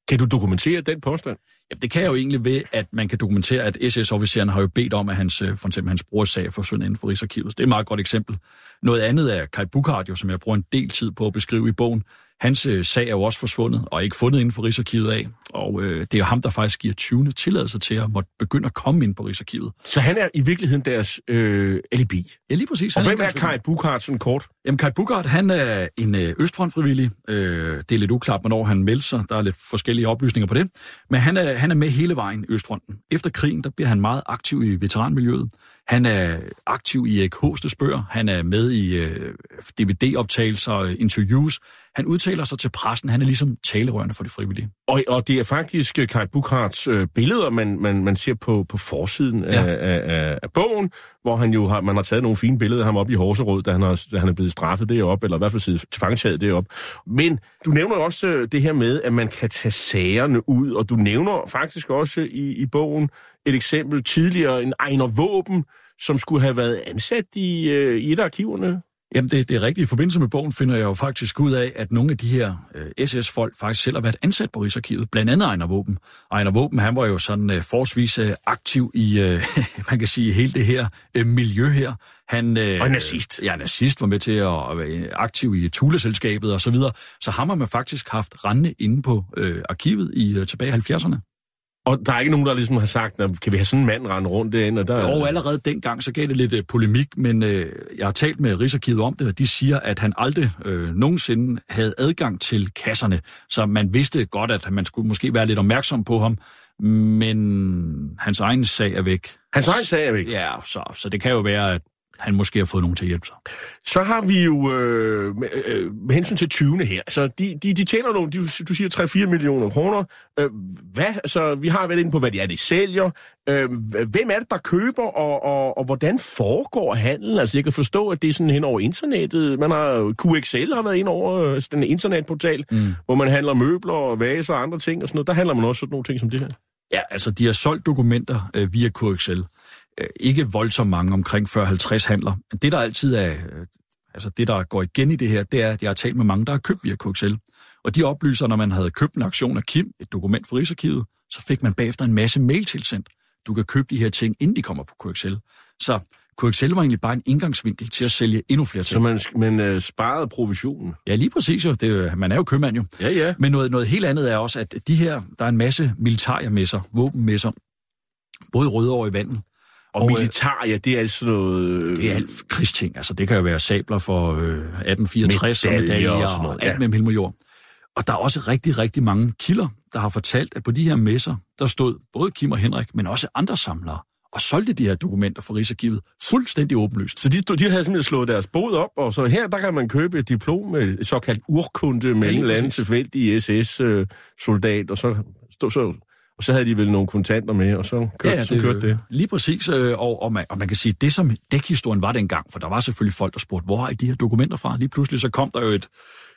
S3: Kan du dokumentere den påstand?
S5: Ja, det kan jeg jo egentlig ved, at man kan dokumentere, at SS-officeren har jo bedt om, at hans, øh, for eksempel hans brors sag forsvinder inden for Rigsarkivet. Det er et meget godt eksempel. Noget andet er Kai Bukhardt, jo, som jeg bruger en del tid på at beskrive i bogen. Hans øh, sag er jo også forsvundet, og ikke fundet inden for Rigsarkivet af. Og øh, det er jo ham, der faktisk giver 20. tilladelse til at måtte begynde at komme ind på Rigsarkivet.
S3: Så han er i virkeligheden deres øh, alibi?
S5: Ja, lige præcis.
S3: Og hvem er Kai Bukhardt sådan kort?
S5: Jamen, Kai Bukhardt, han er en øh, østfrontfrivillig. Øh, det er lidt uklart, hvornår han meldte sig. Der er lidt forskellige oplysninger på det. Men han er, han er med hele vejen i Østfronten. Efter krigen, der bliver han meget aktiv i veteranmiljøet. Han er aktiv i Erik Hostes bøger. Han er med i øh, DVD-optagelser og interviews. Han udtaler sig til pressen. Han er ligesom talerørende for de frivillige.
S3: Og, og det er faktisk øh, Kai Bukharts øh, billeder, man, man, man ser på, på forsiden
S5: ja.
S3: af, af, af bogen, hvor han jo har, man har taget nogle fine billeder af ham op i Horserød, da han, har, da han er blevet straffet deroppe, eller i hvert fald siddet til fangetaget deroppe. Men du nævner jo også øh, det her med, at man kan tage sagerne ud, og du nævner faktisk også i, i bogen et eksempel tidligere, en Ejner Våben, som skulle have været ansat i, øh, i et af arkiverne.
S5: Jamen, det, det er rigtigt. I forbindelse med bogen finder jeg jo faktisk ud af, at nogle af de her øh, SS-folk faktisk selv har været ansat på Rigsarkivet. Blandt andet Ejner Våben. Ejner Våben, han var jo sådan øh, forholdsvis øh, aktiv i, øh, (laughs) man kan sige, hele det her øh, miljø her. Han, øh,
S3: Og nazist.
S5: Ja, nazist var med til at være aktiv i Thule-selskabet og så videre. Så ham har man faktisk haft rendende inde på øh, arkivet i øh, tilbage i 70'erne.
S3: Og der er ikke nogen, der ligesom har sagt, "Nå, kan vi have sådan en mand rende rundt derinde? Og der,
S5: Og allerede dengang, så gav det lidt øh, polemik, men øh, jeg har talt med Rigsarkivet om det, og de siger, at han aldrig øh, nogensinde havde adgang til kasserne, så man vidste godt, at man skulle måske være lidt opmærksom på ham, men hans egen sag er væk.
S3: Hans egen sag er væk.
S5: Ja, så, så det kan jo være, at han måske har fået nogen til at hjælpe sig.
S3: Så har vi jo øh, med, øh, med hensyn til 20'erne her, så de, de, de tjener nogle, de, du siger 3-4 millioner kroner. Øh, hvad, altså, vi har været inde på, hvad de er, de sælger. Øh, hvem er det, der køber, og, og, og hvordan foregår handlen? Altså, jeg kan forstå, at det er sådan hen over internettet. Man har, QXL har været ind over øh, den internetportal, mm. hvor man handler møbler og vaser og andre ting og sådan noget. Der handler man også sådan nogle ting som det her.
S5: Ja, altså de har solgt dokumenter øh, via QXL. Øh, ikke voldsomt mange, omkring 40-50 handler. Det, der altid er, øh, altså det, der går igen i det her, det er, at jeg har talt med mange, der har købt via QXL. Og de oplyser, når man havde købt en aktion af Kim, et dokument fra Rigsarkivet, så fik man bagefter en masse mail tilsendt. Du kan købe de her ting, inden de kommer på QXL. Så QXL var egentlig bare en indgangsvinkel til at sælge endnu flere
S3: Så
S5: ting.
S3: man, man øh, sparede provisionen.
S5: Ja, lige præcis jo. Det, jo- man er jo købmand jo.
S3: Ja, ja.
S5: Men noget, noget helt andet er også, at de her, der er en masse militærmesser, våbenmesser, både i Rødovre i vandet.
S3: Og, og militar, ja, det er altså noget... Øh,
S5: Det er alt krigsting. Altså, det kan jo være sabler for øh, 1864 og
S3: Medaljer
S5: medaljer
S3: og sådan noget,
S5: og alt
S3: ja.
S5: mellem himmel jord. Og der er også rigtig, rigtig mange kilder, der har fortalt, at på de her messer, der stod både Kim og Henrik, men også andre samlere, og solgte de her dokumenter for Rigsarkivet fuldstændig åbenlyst.
S3: Så de, de havde simpelthen slået deres bod op, og så her, der kan man købe et diplom med et såkaldt urkunde med
S5: Ja,
S3: en eller anden tilfældig SS-soldat, og så, stod, så, og så havde de vel nogle kontanter med, og så kørte, ja, så kørte det.
S5: Lige præcis, øh, og, og, man, og man kan sige, det som dækhistorien var dengang, for der var selvfølgelig folk, der spurgte, hvor er de her dokumenter fra? Lige pludselig så kom der jo et,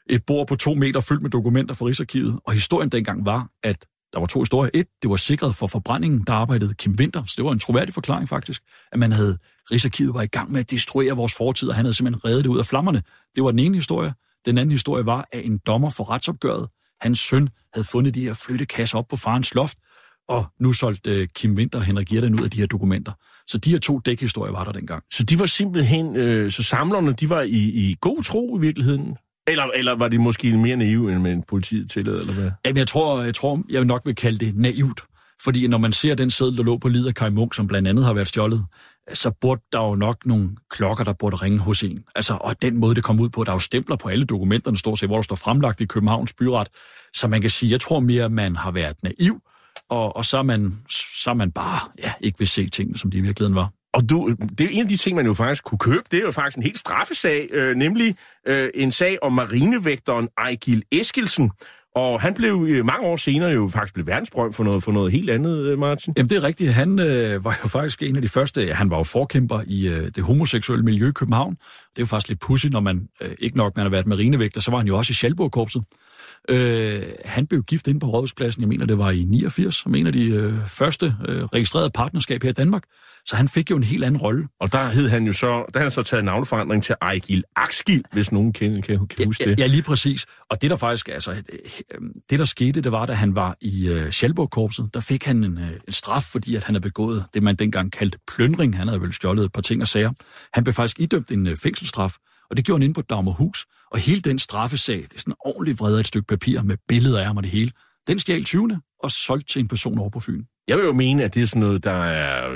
S5: et bord på to meter fyldt med dokumenter fra Rigsarkivet, og historien dengang var, at der var to historier. Et, det var sikret for forbrændingen, der arbejdede Kim Winter, så det var en troværdig forklaring faktisk, at man havde, Rigsarkivet var i gang med at destruere vores fortid, og han havde simpelthen reddet det ud af flammerne. Det var den ene historie. Den anden historie var, at en dommer for retsopgøret, hans søn, havde fundet de her flyttekasser op på farens loft, og nu solgte øh, Kim Winter og Henrik Hjertan ud af de her dokumenter. Så de her to dækhistorier var der dengang.
S3: Så de var simpelthen, øh, så samlerne, de var i, i god tro i virkeligheden? Eller, eller var de måske mere naive, end med politiet tillade, eller hvad?
S5: Jamen, jeg tror, jeg tror, jeg vil nok vil kalde det naivt. Fordi når man ser den seddel, der lå på Lider Kai Munk, som blandt andet har været stjålet, så burde der jo nok nogle klokker, der burde ringe hos en. Altså, og den måde, det kom ud på, der er jo stempler på alle dokumenterne, står sig, hvor der står fremlagt i Københavns byret. Så man kan sige, jeg tror mere, man har været naiv, og, og så, er man, så er man bare ja, ikke vil se tingene, som de i virkeligheden var.
S3: Og du, det er en af de ting, man jo faktisk kunne købe. Det er jo faktisk en helt straffesag, øh, nemlig øh, en sag om marinevægteren Ejgil Eskilsen. Og han blev øh, mange år senere jo faktisk blev verdensberømt for noget, for noget helt andet, øh, Martin.
S5: Jamen det er rigtigt. Han øh, var jo faktisk en af de første, han var jo forkæmper i øh, det homoseksuelle miljø i København. Det er jo faktisk lidt pudsigt, når man øh, ikke nok man har været marinevægter, så var han jo også i Schalburg-korpset. Øh, han blev gift ind på Rådhuspladsen, jeg mener det var i 89, som en af de øh, første øh, registrerede partnerskab her i Danmark. Så han fik jo en helt anden rolle.
S3: Og der hed han jo så, der havde han så taget navneforandring til Ejgil Akskil, hvis nogen kan, kan, kan huske
S5: ja,
S3: det.
S5: Ja, lige præcis. Og det der faktisk, altså, øh, det der skete, det var, da han var i øh, Schalburg-korpset, der fik han en, øh, en straf, fordi at han havde begået det, man dengang kaldte plyndring. Han havde vel stjålet et par ting og sager. Han blev faktisk idømt en øh, fængselsstraf, og det gjorde han inde på Dagmarhus. Og hele den straffesag, det er sådan ordentligt vredet et stykke papir med billeder af ham og det hele. Den stjal 20. og solgt til en person over på Fyn.
S3: Jeg vil jo mene, at det er sådan noget, der er...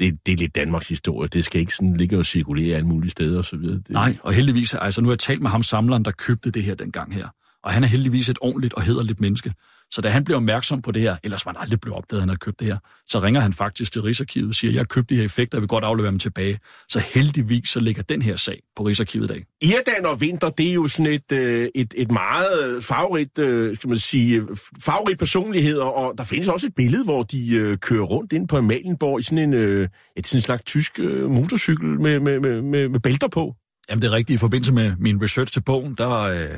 S3: Det, det er lidt Danmarks historie. Det skal ikke sådan ligge og cirkulere alle mulige steder og så videre. Det,
S5: Nej, og heldigvis, altså nu har jeg talt med ham samleren, der købte det her dengang her. Og han er heldigvis et ordentligt og hederligt menneske. Så da han blev opmærksom på det her, ellers var han aldrig blevet opdaget, at han havde købt det her, så ringer han faktisk til Rigsarkivet og siger, jeg har købt de her effekter, jeg vil godt aflevere dem tilbage. Så heldigvis så ligger den her sag på Rigsarkivet i dag.
S3: Irdan og Vinter, det er jo sådan et, øh, et, et meget favorit, øh, skal man sige, favorit personligheder, og der findes også et billede, hvor de øh, kører rundt ind på Amalienborg i sådan en, et sådan en slags tysk motorcykel med, med, med, med, med bælter på.
S5: Jamen det er rigtigt. I forbindelse med min research til bogen, der, øh,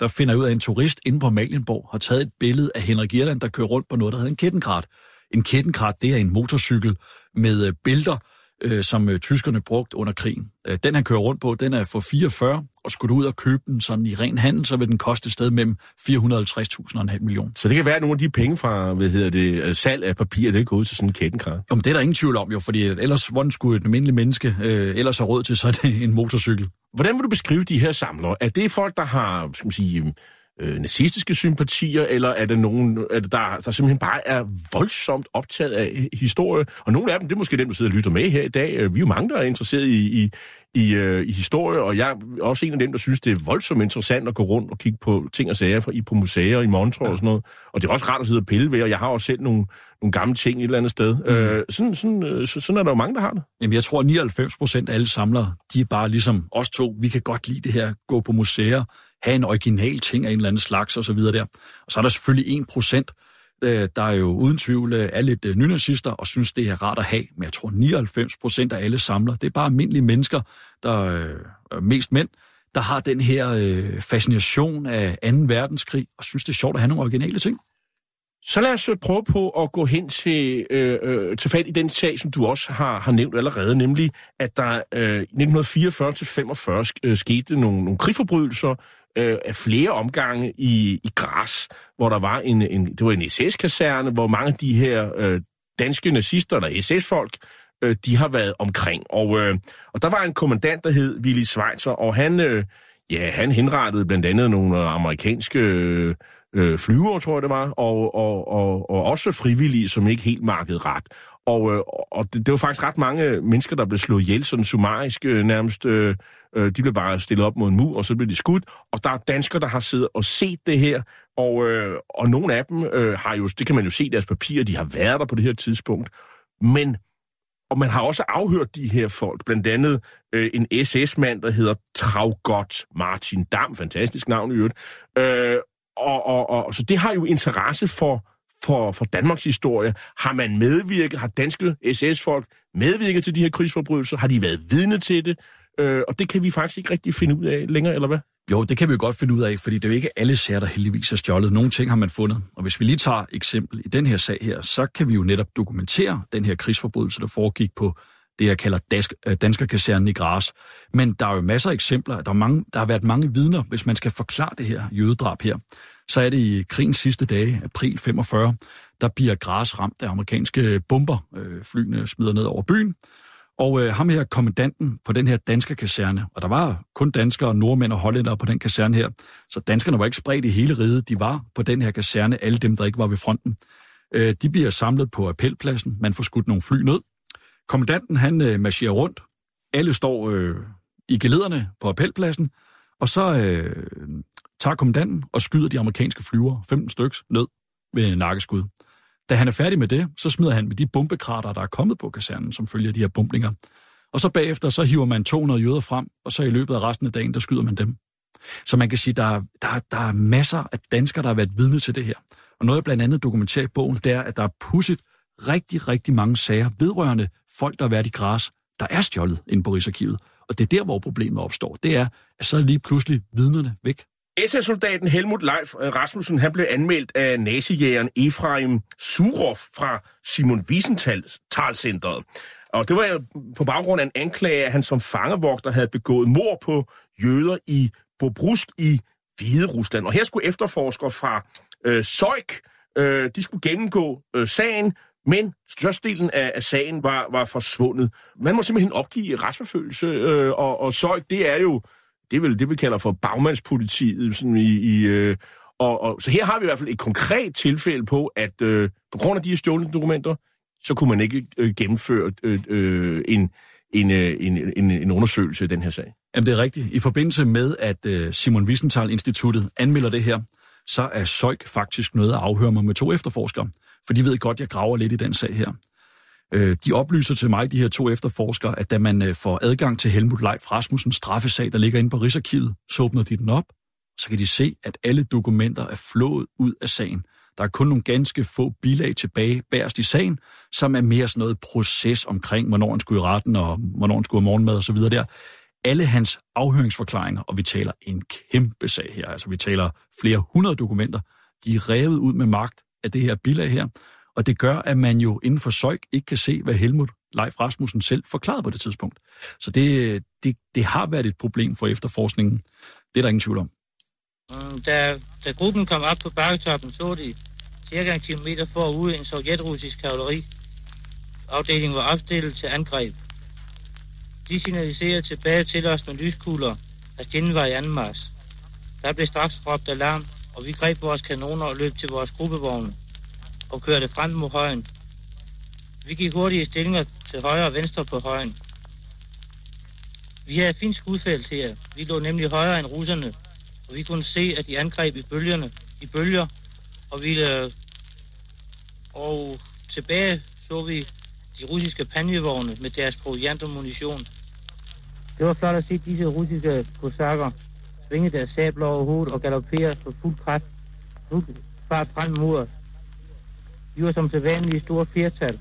S5: der finder jeg ud af, at en turist inde på Malienborg har taget et billede af Henrik Irland, der kører rundt på noget, der hedder en kettenkrat. En kettenkrat, det er en motorcykel med øh, bælter, øh, som øh, tyskerne brugte under krigen. Øh, den han kører rundt på, den er for 44, og skulle du ud og købe den sådan i ren handel, så vil den koste et sted mellem 450.000 og en halv million.
S3: Så det kan være, at nogle af de penge fra hvad hedder det, øh, salg af papir, det er gået til sådan en kettenkrat.
S5: Om det er der ingen tvivl om jo, fordi ellers, hvordan skulle et almindeligt menneske øh, ellers have råd til sådan (laughs) en motorcykel?
S3: Hvordan vil du beskrive de her samlere? Er det folk, der har, skal man sige, øh, nazistiske sympatier, eller er det nogen, er det der, der simpelthen bare er voldsomt optaget af øh, historie? Og nogle af dem, det er måske dem, der sidder og lytter med her i dag. Øh, vi er jo mange, der er interesseret i, i, i, øh, i historie, og jeg er også en af dem, der synes, det er voldsomt interessant at gå rundt og kigge på ting og sager fra, i, på museer i Montreux ja. og sådan noget. Og det er også rart at sidde og pille ved, og jeg har også selv nogle, nogle gamle ting et eller andet sted. Mm. Øh, sådan, sådan, øh, sådan er der jo mange, der har det.
S5: Jamen, jeg tror, at 99 procent af alle samlere, de er bare ligesom os to. Vi kan godt lide det her, gå på museer, have en original ting af en eller anden slags og så videre der. Og så er der selvfølgelig 1 procent, øh, der er jo uden tvivl øh, er lidt øh, nynazister og synes, det er rart at have. Men jeg tror, 99 procent af alle samler, det er bare almindelige mennesker, der øh, mest mænd, der har den her øh, fascination af 2. verdenskrig og synes, det er sjovt at have nogle originale ting.
S3: Så lad os øh, prøve på at gå hen til, øh, øh, til fat i den sag, som du også har, har nævnt allerede, nemlig at der øh, 1944-45 skete nogle, nogle krigsforbrydelser øh, flere omgange i, i Græs, hvor der var en, en, det var en SS-kaserne, hvor mange af de her øh, danske nazister, eller SS-folk, øh, de har været omkring. Og, øh, og der var en kommandant, der hed Willy Schweitzer, og han, øh, ja, han henrettede blandt andet nogle amerikanske øh, øh, flyver, tror jeg det var, og, og, og, og også frivillige, som ikke helt markede ret. Og, øh, og det, det var faktisk ret mange mennesker, der blev slået ihjel, sådan summarisk øh, nærmest. Øh, øh, de blev bare stillet op mod en mur, og så blev de skudt. Og der er danskere, der har siddet og set det her, og, øh, og nogle af dem øh, har jo, det kan man jo se i deres papirer, de har været der på det her tidspunkt. Men og man har også afhørt de her folk, blandt andet øh, en SS-mand, der hedder Traugott Martin Dam, fantastisk navn i øvrigt, øh, og, og, og, så det har jo interesse for, for, for Danmarks historie. Har man medvirket, har danske SS-folk medvirket til de her krigsforbrydelser? Har de været vidne til det? Øh, og det kan vi faktisk ikke rigtig finde ud af længere, eller hvad?
S5: Jo, det kan vi jo godt finde ud af, fordi det er jo ikke alle sager, der heldigvis er stjålet. Nogle ting har man fundet. Og hvis vi lige tager eksempel i den her sag her, så kan vi jo netop dokumentere den her krigsforbrydelse, der foregik på det, jeg kalder dansk, øh, danskerkasernen i Græs. Men der er jo masser af eksempler. Der, er mange, der har været mange vidner, hvis man skal forklare det her jødedrab her. Så er det i krigens sidste dage, april 45, der bliver Gras ramt af amerikanske bomber. Øh, flyene smider ned over byen. Og øh, ham her, kommandanten på den her danske kaserne, og der var kun danskere, nordmænd og hollændere på den kaserne her, så danskerne var ikke spredt i hele riget, de var på den her kaserne, alle dem, der ikke var ved fronten. Øh, de bliver samlet på appelpladsen, man får skudt nogle fly ned, Kommandanten han øh, marcherer rundt. Alle står øh, i gelederne på appelpladsen, og så øh, tager kommandanten og skyder de amerikanske flyver, 15 styks, ned med nakkeskud. Da han er færdig med det, så smider han med de bombekrater, der er kommet på kasernen, som følger de her bombninger. Og så bagefter, så hiver man 200 jøder frem, og så i løbet af resten af dagen, der skyder man dem. Så man kan sige, der, der, der er masser af danskere, der har været vidne til det her. Og noget, jeg blandt andet dokumenterer i bogen, det er, at der er pudset rigtig, rigtig mange sager vedrørende folk, der har været i græs, der er stjålet inde på Rigsarkivet. Og det er der, hvor problemet opstår. Det er, at så er lige pludselig vidnerne væk.
S3: SS-soldaten Helmut Leif øh, Rasmussen han blev anmeldt af nazijægeren Efraim Surov fra Simon Wiesenthal-centret. Og det var på baggrund af en anklage, at han som fangevogter havde begået mord på jøder i Bobrusk i Hvide Rusland. Og her skulle efterforskere fra øh, Søjk, øh, de skulle gennemgå øh, sagen, men størstedelen af, af sagen var, var forsvundet. Man må simpelthen opgive retsforfølgelse, øh, og, og Søjk, det er jo, det vil det vi kalder for bagmandspolitiet, sådan i, i øh, og, og, så her har vi i hvert fald et konkret tilfælde på, at øh, på grund af de her stjålne dokumenter, så kunne man ikke øh, gennemføre øh, øh, en, en, øh, en, en, en undersøgelse af den her sag.
S5: Jamen, det er rigtigt. I forbindelse med, at øh, Simon Wiesenthal-instituttet anmelder det her, så er Søjk faktisk noget at afhøre mig med to efterforskere. For de ved godt, at jeg graver lidt i den sag her. Øh, de oplyser til mig, de her to efterforskere, at da man øh, får adgang til Helmut Leif Rasmussens straffesag, der ligger inde på Rigsarkivet, så åbner de den op, så kan de se, at alle dokumenter er flået ud af sagen. Der er kun nogle ganske få bilag tilbage bærest i sagen, som er mere sådan noget proces omkring, hvornår han skulle i retten, og hvornår han skulle have morgenmad og så videre der. Alle hans afhøringsforklaringer, og vi taler en kæmpe sag her, altså vi taler flere hundrede dokumenter, de er revet ud med magt af det her bilag her, og det gør, at man jo inden for Søjk ikke kan se, hvad Helmut Leif Rasmussen selv forklarede på det tidspunkt. Så det, det, det har været et problem for efterforskningen. Det er der ingen tvivl om.
S10: Mm, da, da gruppen kom op på bakketoppen, så de cirka en kilometer forude en sovjetrussisk kavaleri. Afdelingen var opstillet til angreb. De signaliserede tilbage til os med lyskugler, at fjenden var i anden mars. Der blev straks råbt alarm, og vi greb vores kanoner og løb til vores gruppevogne og kørte frem mod højen. Vi gik hurtige stillinger til højre og venstre på højen. Vi havde et fint skudfelt her. Vi lå nemlig højere end russerne, og vi kunne se, at de angreb i bølgerne, i bølger, og vi øh, og tilbage så vi de russiske panjevogne med deres proviant og munition. Det var flot at se disse russiske kosakker svinge deres sabler over hovedet og galoppere på fuld kraft, fuld fart frem mod os. Vi var som sædvanlige store flertal.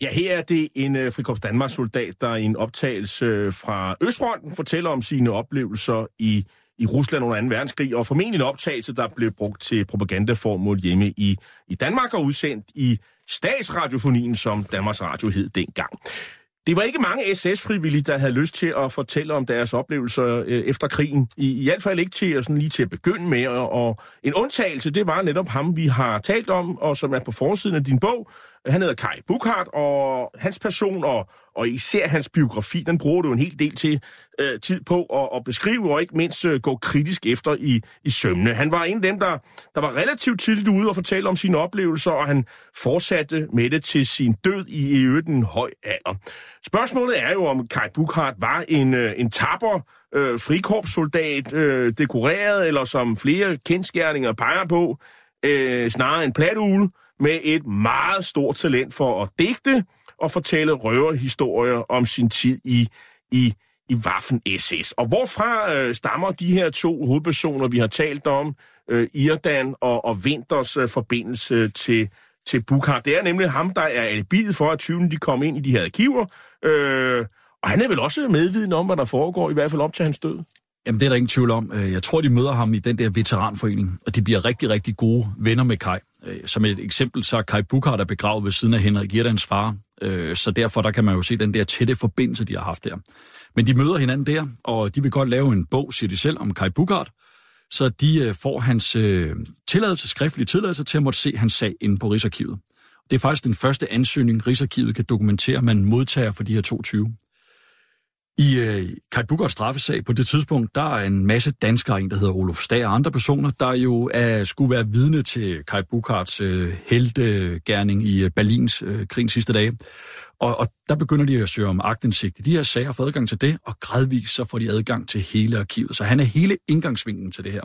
S3: Ja, her er det en øh, uh, Frikorps Danmarks soldat, der i en optagelse øh, fra Østfronten fortæller om sine oplevelser i, i Rusland under 2. verdenskrig, og formentlig en optagelse, der blev brugt til propagandaformål hjemme i, i Danmark og udsendt i statsradiofonien, som Danmarks Radio hed dengang. Det var ikke mange SS-frivillige, der havde lyst til at fortælle om deres oplevelser øh, efter krigen. I, I hvert fald ikke til at, sådan lige til at begynde med. Og, og en undtagelse, det var netop ham, vi har talt om, og som er på forsiden af din bog. Han hedder Kai Bukhardt, og hans person og, og især hans biografi, den bruger du en hel del til øh, tid på at, at beskrive, og ikke mindst øh, gå kritisk efter i, i sømne. Han var en af dem, der, der var relativt tidligt ude og fortælle om sine oplevelser, og han fortsatte med det til sin død i i øvrigt en høj alder. Spørgsmålet er jo, om Kai Bukhardt var en, øh, en tapper øh, frikorpssoldat, øh, dekoreret, eller som flere kendskærninger peger på, øh, snarere en platugle, med et meget stort talent for at digte og fortælle røverhistorier om sin tid i, i, i Waffen-SS. Og hvorfra øh, stammer de her to hovedpersoner, vi har talt om, øh, Irdan og, og Winters øh, forbindelse til, til Bukhar? Det er nemlig ham, der er alibiet for, at tyven de kom ind i de her arkiver. Øh, og han er vel også medviden om, hvad der foregår, i hvert fald op til hans død.
S5: Jamen, det er der ingen tvivl om. Øh, jeg tror, de møder ham i den der veteranforening, og de bliver rigtig, rigtig gode venner med Kai. Øh, som et eksempel, så er Kai Bukhardt der begravet ved siden af Henrik Irdans far, øh, så derfor der kan man jo se den der tætte forbindelse, de har haft der. Men de møder hinanden der, og de vil godt lave en bog, siger de selv, om Kai Bugart. så de øh, får hans øh, tilladelse, skriftlige tilladelse til at måtte se hans sag inde på Rigsarkivet. Det er faktisk den første ansøgning, Rigsarkivet kan dokumentere, man modtager for de her 22. I øh, Kai Bukers straffesag på det tidspunkt, der er en masse danskere, en der hedder Olof Stag og andre personer, der jo er, skulle være vidne til Kai Bukarts øh, heldegærning i øh, Berlins øh, krigens sidste dage. Og, og der begynder de at søge om agtindsigt i de her sager, får adgang til det, og gradvist så får de adgang til hele arkivet. Så han er hele indgangsvinklen til det her.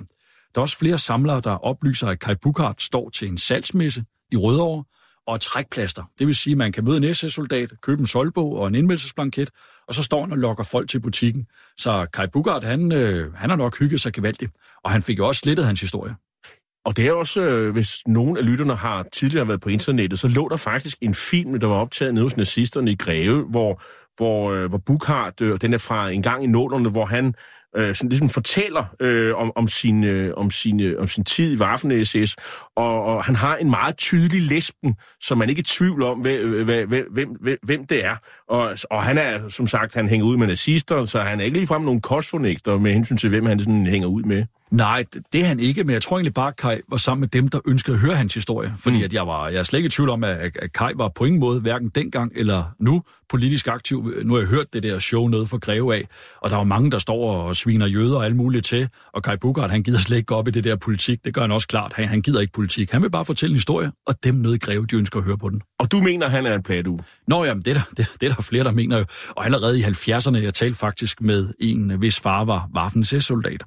S5: Der er også flere samlere, der oplyser, at Kai Bukart står til en salgsmesse i Rødovre, og trækplaster. Det vil sige, at man kan møde en SS-soldat, købe en solbog og en indmeldelsesblanket, og så står han og lokker folk til butikken. Så Kai Bugart, han, øh, han har nok hygget sig gevaldigt, og han fik jo også slettet hans historie.
S3: Og det er også, øh, hvis nogen af lytterne har tidligere været på internettet, så lå der faktisk en film, der var optaget nede hos nazisterne i Greve, hvor, hvor, øh, hvor Bukhardt, øh, den er fra en gang i nålerne, hvor han øh, sådan ligesom fortæller øh, om, om, sin, øh, om, sin, øh, om sin tid i Waffen-SS, og, og han har en meget tydelig lesben, så man ikke er i tvivl om, øh, hvem, hvem, hvem, hvem, hvem det er. Og, og han er, som sagt, han hænger ud med nazister, så han er ikke ligefrem nogen kostfornægter med hensyn til, hvem han sådan hænger ud med.
S5: Nej, det, er han ikke, men jeg tror egentlig bare, at Kai var sammen med dem, der ønskede at høre hans historie. Fordi mm. at jeg, var, jeg er slet ikke i tvivl om, at, at Kai var på ingen måde, hverken dengang eller nu, politisk aktiv. Nu har jeg hørt det der show nede for Greve af, og der var mange, der står og sviner jøder og alt muligt til. Og Kai Bugart, han gider slet ikke gå op i det der politik. Det gør han også klart. Han, han gider ikke politik. Han vil bare fortælle en historie, og dem nede i Greve, de ønsker at høre på den.
S3: Og du mener, han er en pladu?
S5: Nå, jamen, det er, der, det, det er der flere, der mener jo. Og allerede i 70'erne, jeg talte faktisk med en, hvis far var Waffen soldat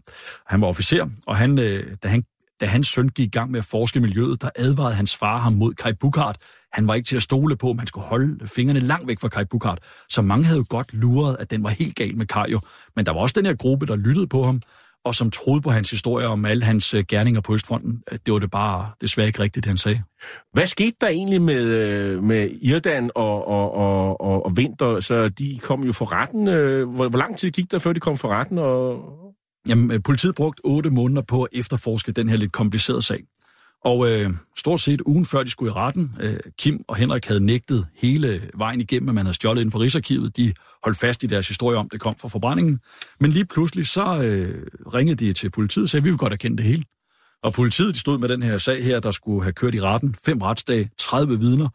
S5: Han var officer, og han, øh, da, han, da hans søn gik i gang med at forske i miljøet, der advarede hans far ham mod Kai Bukart. Han var ikke til at stole på, man skulle holde fingrene langt væk fra Kai Bukart. Så mange havde jo godt luret, at den var helt gal med Kai jo. Men der var også den her gruppe, der lyttede på ham, og som troede på hans historie om alle hans øh, gerninger på Østfronten. Øh, det var det bare desværre ikke rigtigt, han sagde.
S3: Hvad skete der egentlig med, øh, med Irdan og, og, og, og, og Vinter? Så de kom jo for retten. Hvor, hvor lang tid gik der, før de kom for retten? Og,
S5: Jamen, øh, politiet brugte otte måneder på at efterforske den her lidt komplicerede sag. Og øh, stort set ugen før de skulle i retten, øh, Kim og Henrik havde nægtet hele vejen igennem, at man havde stjålet inden for Rigsarkivet. De holdt fast i deres historie om, det kom fra forbrændingen. Men lige pludselig så øh, ringede de til politiet og sagde, at vi vil godt erkende det hele. Og politiet de stod med den her sag her, der skulle have kørt i retten. Fem retsdage, 30 vidner.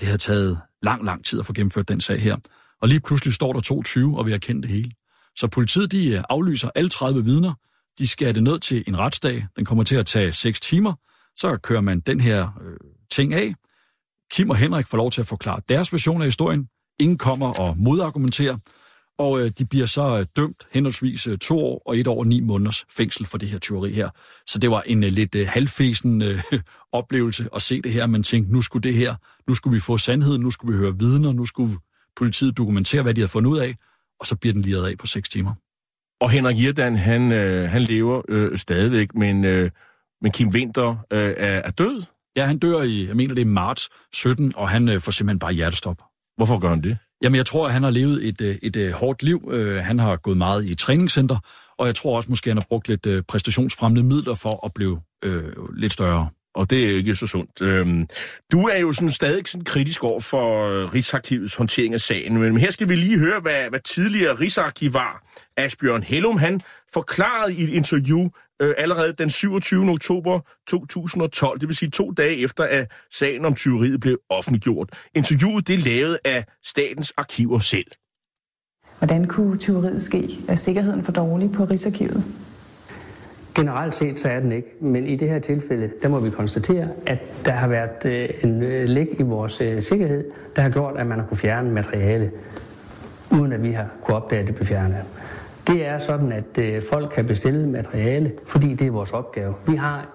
S5: Det havde taget lang, lang tid at få gennemført den sag her. Og lige pludselig står der 22 og vi har kendt det hele. Så politiet de øh, aflyser alle 30 vidner. De skærer det ned til en retsdag. Den kommer til at tage 6 timer. Så kører man den her øh, ting af. Kim og Henrik får lov til at forklare deres version af historien. Ingen kommer og modargumenterer. Og øh, de bliver så øh, dømt henholdsvis øh, to år og et år og ni måneders fængsel for det her tyveri her. Så det var en øh, lidt øh, halvfesen øh, (laughs) oplevelse at se det her. Man tænkte, nu skulle det her, nu skulle vi få sandheden, nu skulle vi høre vidner, nu skulle politiet dokumentere, hvad de havde fundet ud af og så bliver den liret af på 6 timer.
S3: Og Henrik Irdan, han, øh, han lever øh, stadigvæk, men, øh, men Kim Winter øh, er, er død?
S5: Ja, han dør i, jeg mener det er marts 17, og han øh, får simpelthen bare hjertestop.
S3: Hvorfor gør han det?
S5: Jamen, jeg tror, at han har levet et, øh, et, et øh, hårdt liv. Øh, han har gået meget i træningscenter, og jeg tror også, måske han har brugt lidt præstationsfremmende midler for at blive øh, lidt større
S3: og det er ikke så sundt. Øhm, du er jo sådan stadig sådan kritisk over for øh, Rigsarkivets håndtering af sagen, men her skal vi lige høre, hvad, hvad tidligere Rigsarkivar Asbjørn Hellum, han forklarede i et interview øh, allerede den 27. oktober 2012, det vil sige to dage efter, at sagen om tyveriet blev offentliggjort. Interviewet det er lavet af Statens Arkiver selv.
S11: Hvordan kunne tyveriet ske? Er sikkerheden for dårlig på Rigsarkivet?
S12: Generelt set så er den ikke, men i det her tilfælde, der må vi konstatere, at der har været øh, en øh, læk i vores øh, sikkerhed, der har gjort, at man har kunne fjerne materiale, uden at vi har kunne opdage, at det blev fjernet. Det er sådan, at øh, folk kan bestille materiale, fordi det er vores opgave. Vi har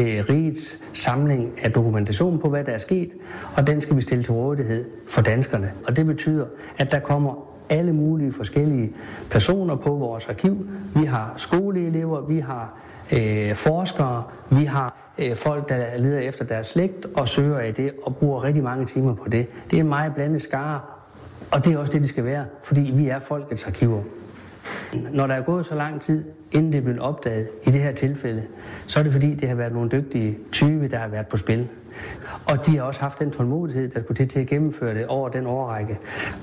S12: øh, rigets samling af dokumentation på, hvad der er sket, og den skal vi stille til rådighed for danskerne. Og det betyder, at der kommer alle mulige forskellige personer på vores arkiv. Vi har skoleelever, vi har øh, forskere, vi har øh, folk, der leder efter deres slægt og søger i det og bruger rigtig mange timer på det. Det er en meget blandet skare, og det er også det, det skal være, fordi vi er folkets arkiver. Når der er gået så lang tid, inden det er blevet opdaget i det her tilfælde, så er det fordi, det har været nogle dygtige tyve, der har været på spil. Og de har også haft den tålmodighed, der skulle til til at gennemføre det over den overrække.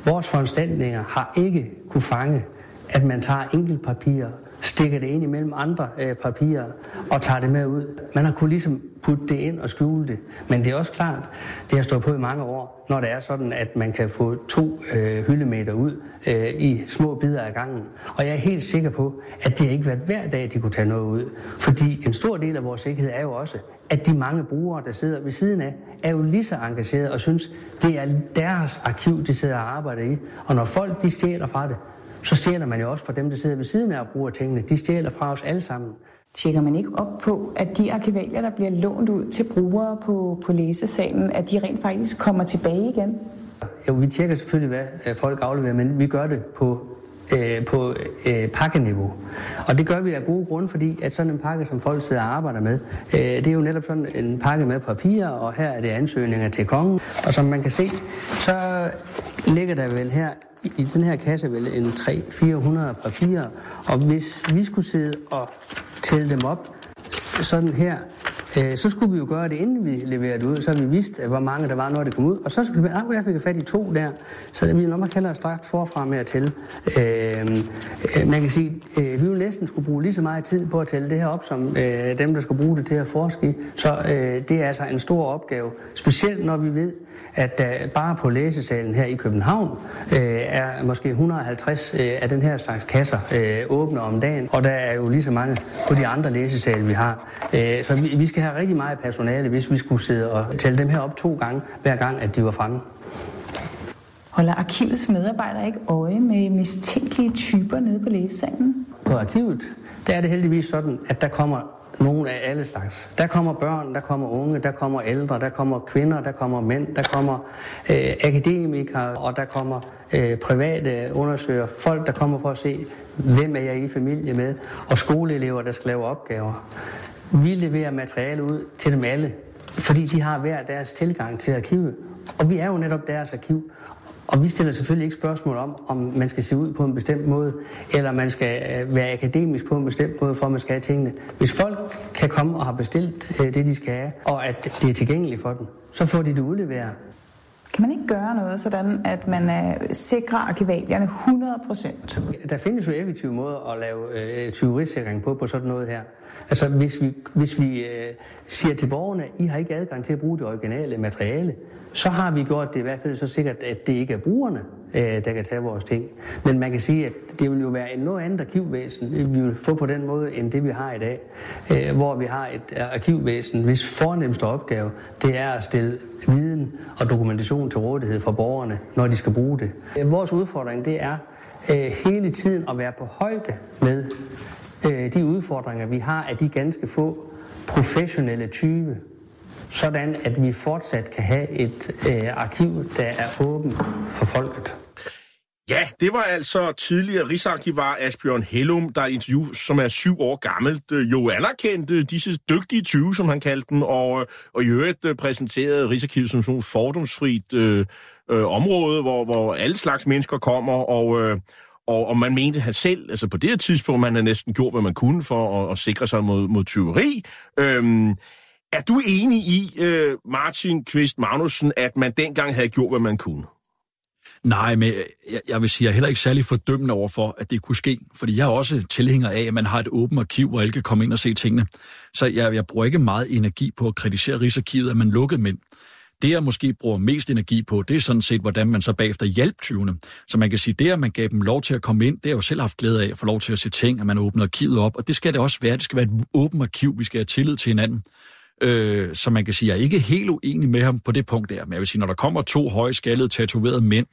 S12: Vores foranstaltninger har ikke kunne fange, at man tager enkeltpapirer stikker det ind imellem andre øh, papirer og tager det med ud. Man har kunnet ligesom putte det ind og skjule det. Men det er også klart, det har stået på i mange år, når det er sådan, at man kan få to øh, hyldemeter ud øh, i små bidder af gangen. Og jeg er helt sikker på, at det har ikke været hver dag, de kunne tage noget ud. Fordi en stor del af vores sikkerhed er jo også, at de mange brugere, der sidder ved siden af, er jo lige så engagerede og synes, det er deres arkiv, de sidder og arbejder i. Og når folk de stjæler fra det, så stjæler man jo også fra dem, der sidder ved siden af og bruger tingene. De stjæler fra os alle sammen.
S11: Tjekker man ikke op på, at de arkivalier, der bliver lånt ud til brugere på, på læsesalen, at de rent faktisk kommer tilbage igen?
S12: Jo, vi tjekker selvfølgelig, hvad øh, folk afleverer, men vi gør det på øh, på øh, pakkeniveau. Og det gør vi af gode grunde, fordi at sådan en pakke, som folk sidder og arbejder med, øh, det er jo netop sådan en pakke med papir, og her er det ansøgninger til kongen. Og som man kan se, så ligger der vel her i den her kasse vel en 300-400 papirer, og hvis vi skulle sidde og tælle dem op sådan her, Øh, så skulle vi jo gøre det, inden vi leverede det ud, så vi vidste, øh, hvor mange der var, når det kom ud. Og så skulle vi, ah, jeg fik fat i to der, så det vi nok kalder straks forfra med at tælle. Øh, øh man kan sige, øh, vi jo næsten skulle bruge lige så meget tid på at tælle det her op, som øh, dem, der skal bruge det til at forske i. Så øh, det er altså en stor opgave, specielt når vi ved, at der bare på læsesalen her i København øh, er måske 150 øh, af den her slags kasser øh, åbne om dagen, og der er jo lige så mange på de andre læsesale, vi har. Øh, så vi, vi skal have rigtig meget personale, hvis vi skulle sidde og tælle dem her op to gange, hver gang, at de var fremme.
S11: Holder arkivets medarbejdere ikke øje med mistænkelige typer nede på læsesalen?
S12: På arkivet, der er det heldigvis sådan, at der kommer nogen af alle slags. Der kommer børn, der kommer unge, der kommer ældre, der kommer kvinder, der kommer mænd, der kommer øh, akademikere, og der kommer øh, private undersøgere, folk, der kommer for at se, hvem er jeg i familie med, og skoleelever, der skal lave opgaver. Vi leverer materiale ud til dem alle, fordi de har hver deres tilgang til arkivet. Og vi er jo netop deres arkiv. Og vi stiller selvfølgelig ikke spørgsmål om, om man skal se ud på en bestemt måde, eller man skal øh, være akademisk på en bestemt måde, for at man skal have tingene. Hvis folk kan komme og har bestilt øh, det, de skal have, og at det er tilgængeligt for dem, så får de det udleveret.
S11: Kan man ikke gøre noget sådan, at man øh, sikrer arkivalierne 100%?
S12: Der findes jo effektive måder at lave øh, tyverisikring på, på sådan noget her. Altså hvis vi, hvis vi øh, siger til borgerne, I har ikke adgang til at bruge det originale materiale, så har vi gjort det i hvert fald så sikkert, at det ikke er brugerne, øh, der kan tage vores ting. Men man kan sige, at det vil jo være en noget andet arkivvæsen, øh, vi vil få på den måde, end det vi har i dag. Øh, hvor vi har et øh, arkivvæsen, hvis fornemmeste opgave, det er at stille viden og dokumentation til rådighed for borgerne, når de skal bruge det. Vores udfordring, det er øh, hele tiden at være på højde med øh, de udfordringer, vi har af de ganske få professionelle tyve, sådan at vi fortsat kan have et øh, arkiv, der er åbent for folket.
S3: Ja, det var altså tidligere Rigsarkivar Asbjørn Hellum, der er et interview, som er syv år gammelt, øh, jo anerkendte øh, disse dygtige 20, som han kaldte dem, og, øh, og i øvrigt præsenterede Rigsarkivet som sådan et fordomsfrit øh, øh, område, hvor, hvor alle slags mennesker kommer, og, øh, og, og man mente han selv, altså på det her tidspunkt, man havde næsten gjort, hvad man kunne for at, at sikre sig mod, mod tyveri. Øhm, er du enig i, øh, Martin Kvist Magnussen, at man dengang havde gjort, hvad man kunne?
S5: Nej, men jeg, jeg vil sige, jeg er heller ikke særlig fordømmende over for, at det kunne ske. Fordi jeg er også tilhænger af, at man har et åbent arkiv, hvor alle kan komme ind og se tingene. Så jeg, jeg bruger ikke meget energi på at kritisere Rigsarkivet, at man lukkede mænd. Det, jeg måske bruger mest energi på, det er sådan set, hvordan man så bagefter hjalp tyvene. Så man kan sige, det, at man gav dem lov til at komme ind, det har jeg jo selv haft glæde af, at få lov til at se ting, at man åbner arkivet op. Og det skal det også være. Det skal være et åbent arkiv. Vi skal have tillid til hinanden. Øh, så man kan sige, jeg er ikke helt uenig med ham på det punkt der. Men jeg vil sige, når der kommer to høje skaldede, tatoverede mænd,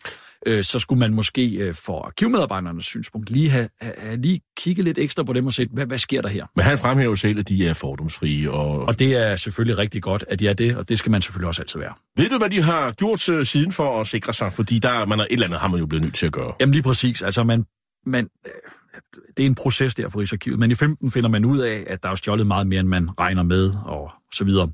S5: øh, så skulle man måske øh, for arkivmedarbejdernes synspunkt lige have, have lige kigget lidt ekstra på dem og set, hvad, hvad sker der her?
S3: Men han fremhæver selv, at de er fordomsfrie. Og...
S5: og det er selvfølgelig rigtig godt, at de er det, og det skal man selvfølgelig også altid være.
S3: Ved du, hvad de har gjort uh, siden for at sikre sig? Fordi der, man er, et eller andet har man jo blevet nødt til at gøre.
S5: Jamen lige præcis. Altså man, man, øh, det er en proces der for Rigsarkivet, men i 15 finder man ud af, at der er stjålet meget mere, end man regner med, og så videre.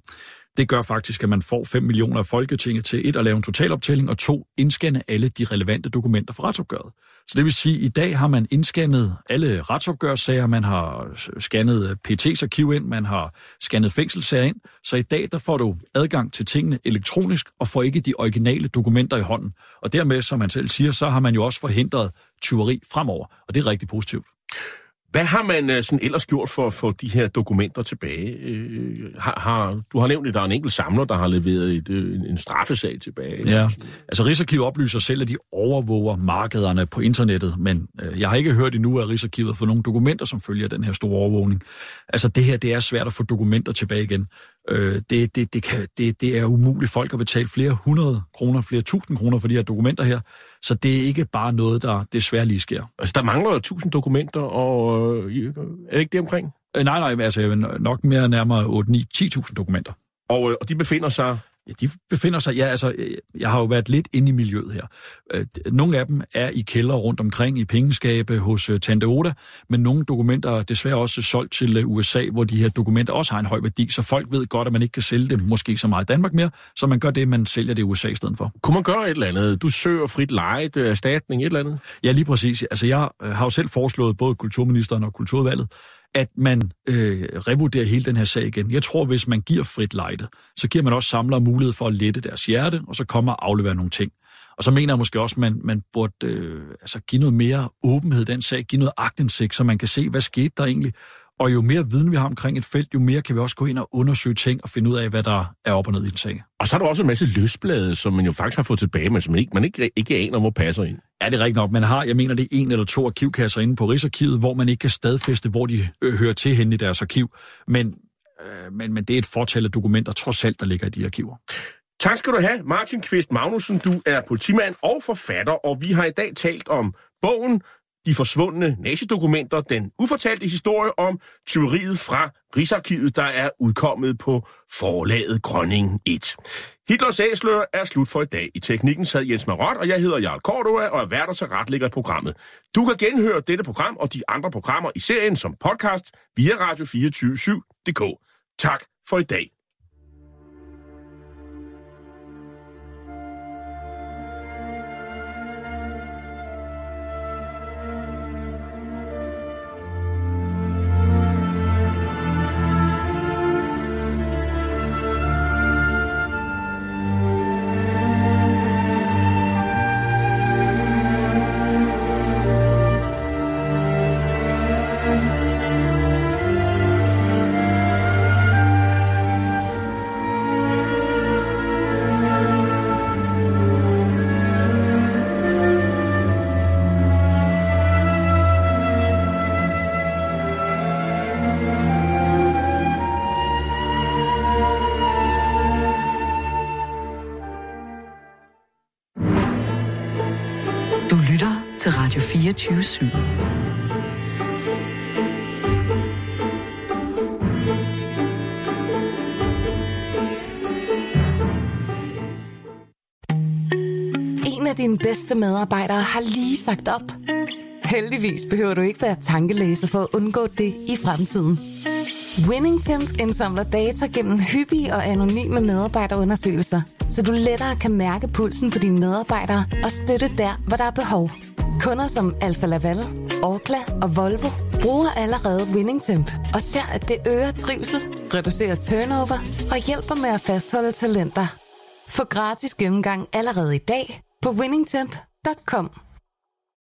S5: Det gør faktisk, at man får 5 millioner af Folketinget til et at lave en totaloptælling, og to indscanne alle de relevante dokumenter for retsopgøret. Så det vil sige, at i dag har man indscannet alle retsopgørsager, man har scannet øh, PT's arkiv ind, man har scannet fængselssager ind, så i dag der får du adgang til tingene elektronisk og får ikke de originale dokumenter i hånden. Og dermed, som man selv siger, så har man jo også forhindret tyveri fremover, og det er rigtig positivt.
S3: Hvad har man øh, sådan ellers gjort for at få de her dokumenter tilbage? Øh, har, har, du har nævnt, at der er en enkelt samler, der har leveret et, øh, en straffesag tilbage.
S5: Ja, altså Rigsarkivet oplyser selv, at de overvåger markederne på internettet, men øh, jeg har ikke hørt endnu, at Rigsarkivet har fået nogle dokumenter, som følger den her store overvågning. Altså det her, det er svært at få dokumenter tilbage igen. Øh, det, det, det, kan, det, det er umuligt folk at betale flere hundrede kroner, flere tusind kroner for de her dokumenter her. Så det er ikke bare noget, der desværre lige sker.
S3: Altså, der mangler jo tusind dokumenter, og øh, er det ikke det omkring?
S5: Øh, nej, nej, altså nok mere nærmere 8, 9, 10.000 dokumenter.
S3: Og, øh, og de befinder sig
S5: Ja, de befinder sig, ja, altså, jeg har jo været lidt inde i miljøet her. Øh, nogle af dem er i kælder rundt omkring i pengeskabe hos uh, Tante Oda, men nogle dokumenter er desværre også solgt til USA, hvor de her dokumenter også har en høj værdi, så folk ved godt, at man ikke kan sælge dem måske så meget i Danmark mere, så man gør det, man sælger det i USA i stedet for.
S3: Kunne man gøre et eller andet? Du søger frit lejet, erstatning, et eller andet?
S5: Ja, lige præcis. Altså, jeg har jo selv foreslået både kulturministeren og kulturvalget, at man øh, revurderer hele den her sag igen. Jeg tror, hvis man giver frit lejde, så giver man også samlere mulighed for at lette deres hjerte, og så kommer og aflevere nogle ting. Og så mener jeg måske også, at man, man burde øh, altså give noget mere åbenhed i den sag, give noget agtindsigt, så man kan se, hvad skete der egentlig. Og jo mere viden vi har omkring et felt, jo mere kan vi også gå ind og undersøge ting og finde ud af, hvad der er op og ned i en sag.
S3: Og så er der også en masse løsblade, som man jo faktisk har fået tilbage, men som man ikke, man ikke, ikke aner, hvor passer ind.
S5: Ja, det er rigtigt nok. Man har, jeg mener, det er en eller to arkivkasser inde på Rigsarkivet, hvor man ikke kan stadfæste, hvor de øh, hører til hen i deres arkiv. Men, øh, men, men det er et fortal af dokumenter, trods alt, der ligger i de arkiver.
S3: Tak skal du have, Martin Kvist Magnussen. Du er politimand og forfatter, og vi har i dag talt om bogen de forsvundne nazidokumenter, den ufortalte historie om tyveriet fra Rigsarkivet, der er udkommet på forlaget Grønning 1. Hitlers æsler er slut for i dag. I teknikken sad Jens Marot, og jeg hedder Jarl Cordua og er vært og til retlægger programmet. Du kan genhøre dette program og de andre programmer i serien som podcast via radio247.dk. Tak for i dag.
S2: 24 /7.
S1: En af dine bedste medarbejdere har lige sagt op. Heldigvis behøver du ikke være tankelæser for at undgå det i fremtiden. WinningTemp indsamler data gennem hyppige og anonyme medarbejderundersøgelser, så du lettere kan mærke pulsen på dine medarbejdere og støtte der, hvor der er behov. Kunder som Alfa Laval, Orkla og Volvo bruger allerede WinningTemp og ser, at det øger trivsel, reducerer turnover og hjælper med at fastholde talenter. Få gratis gennemgang allerede i dag på winningtemp.com.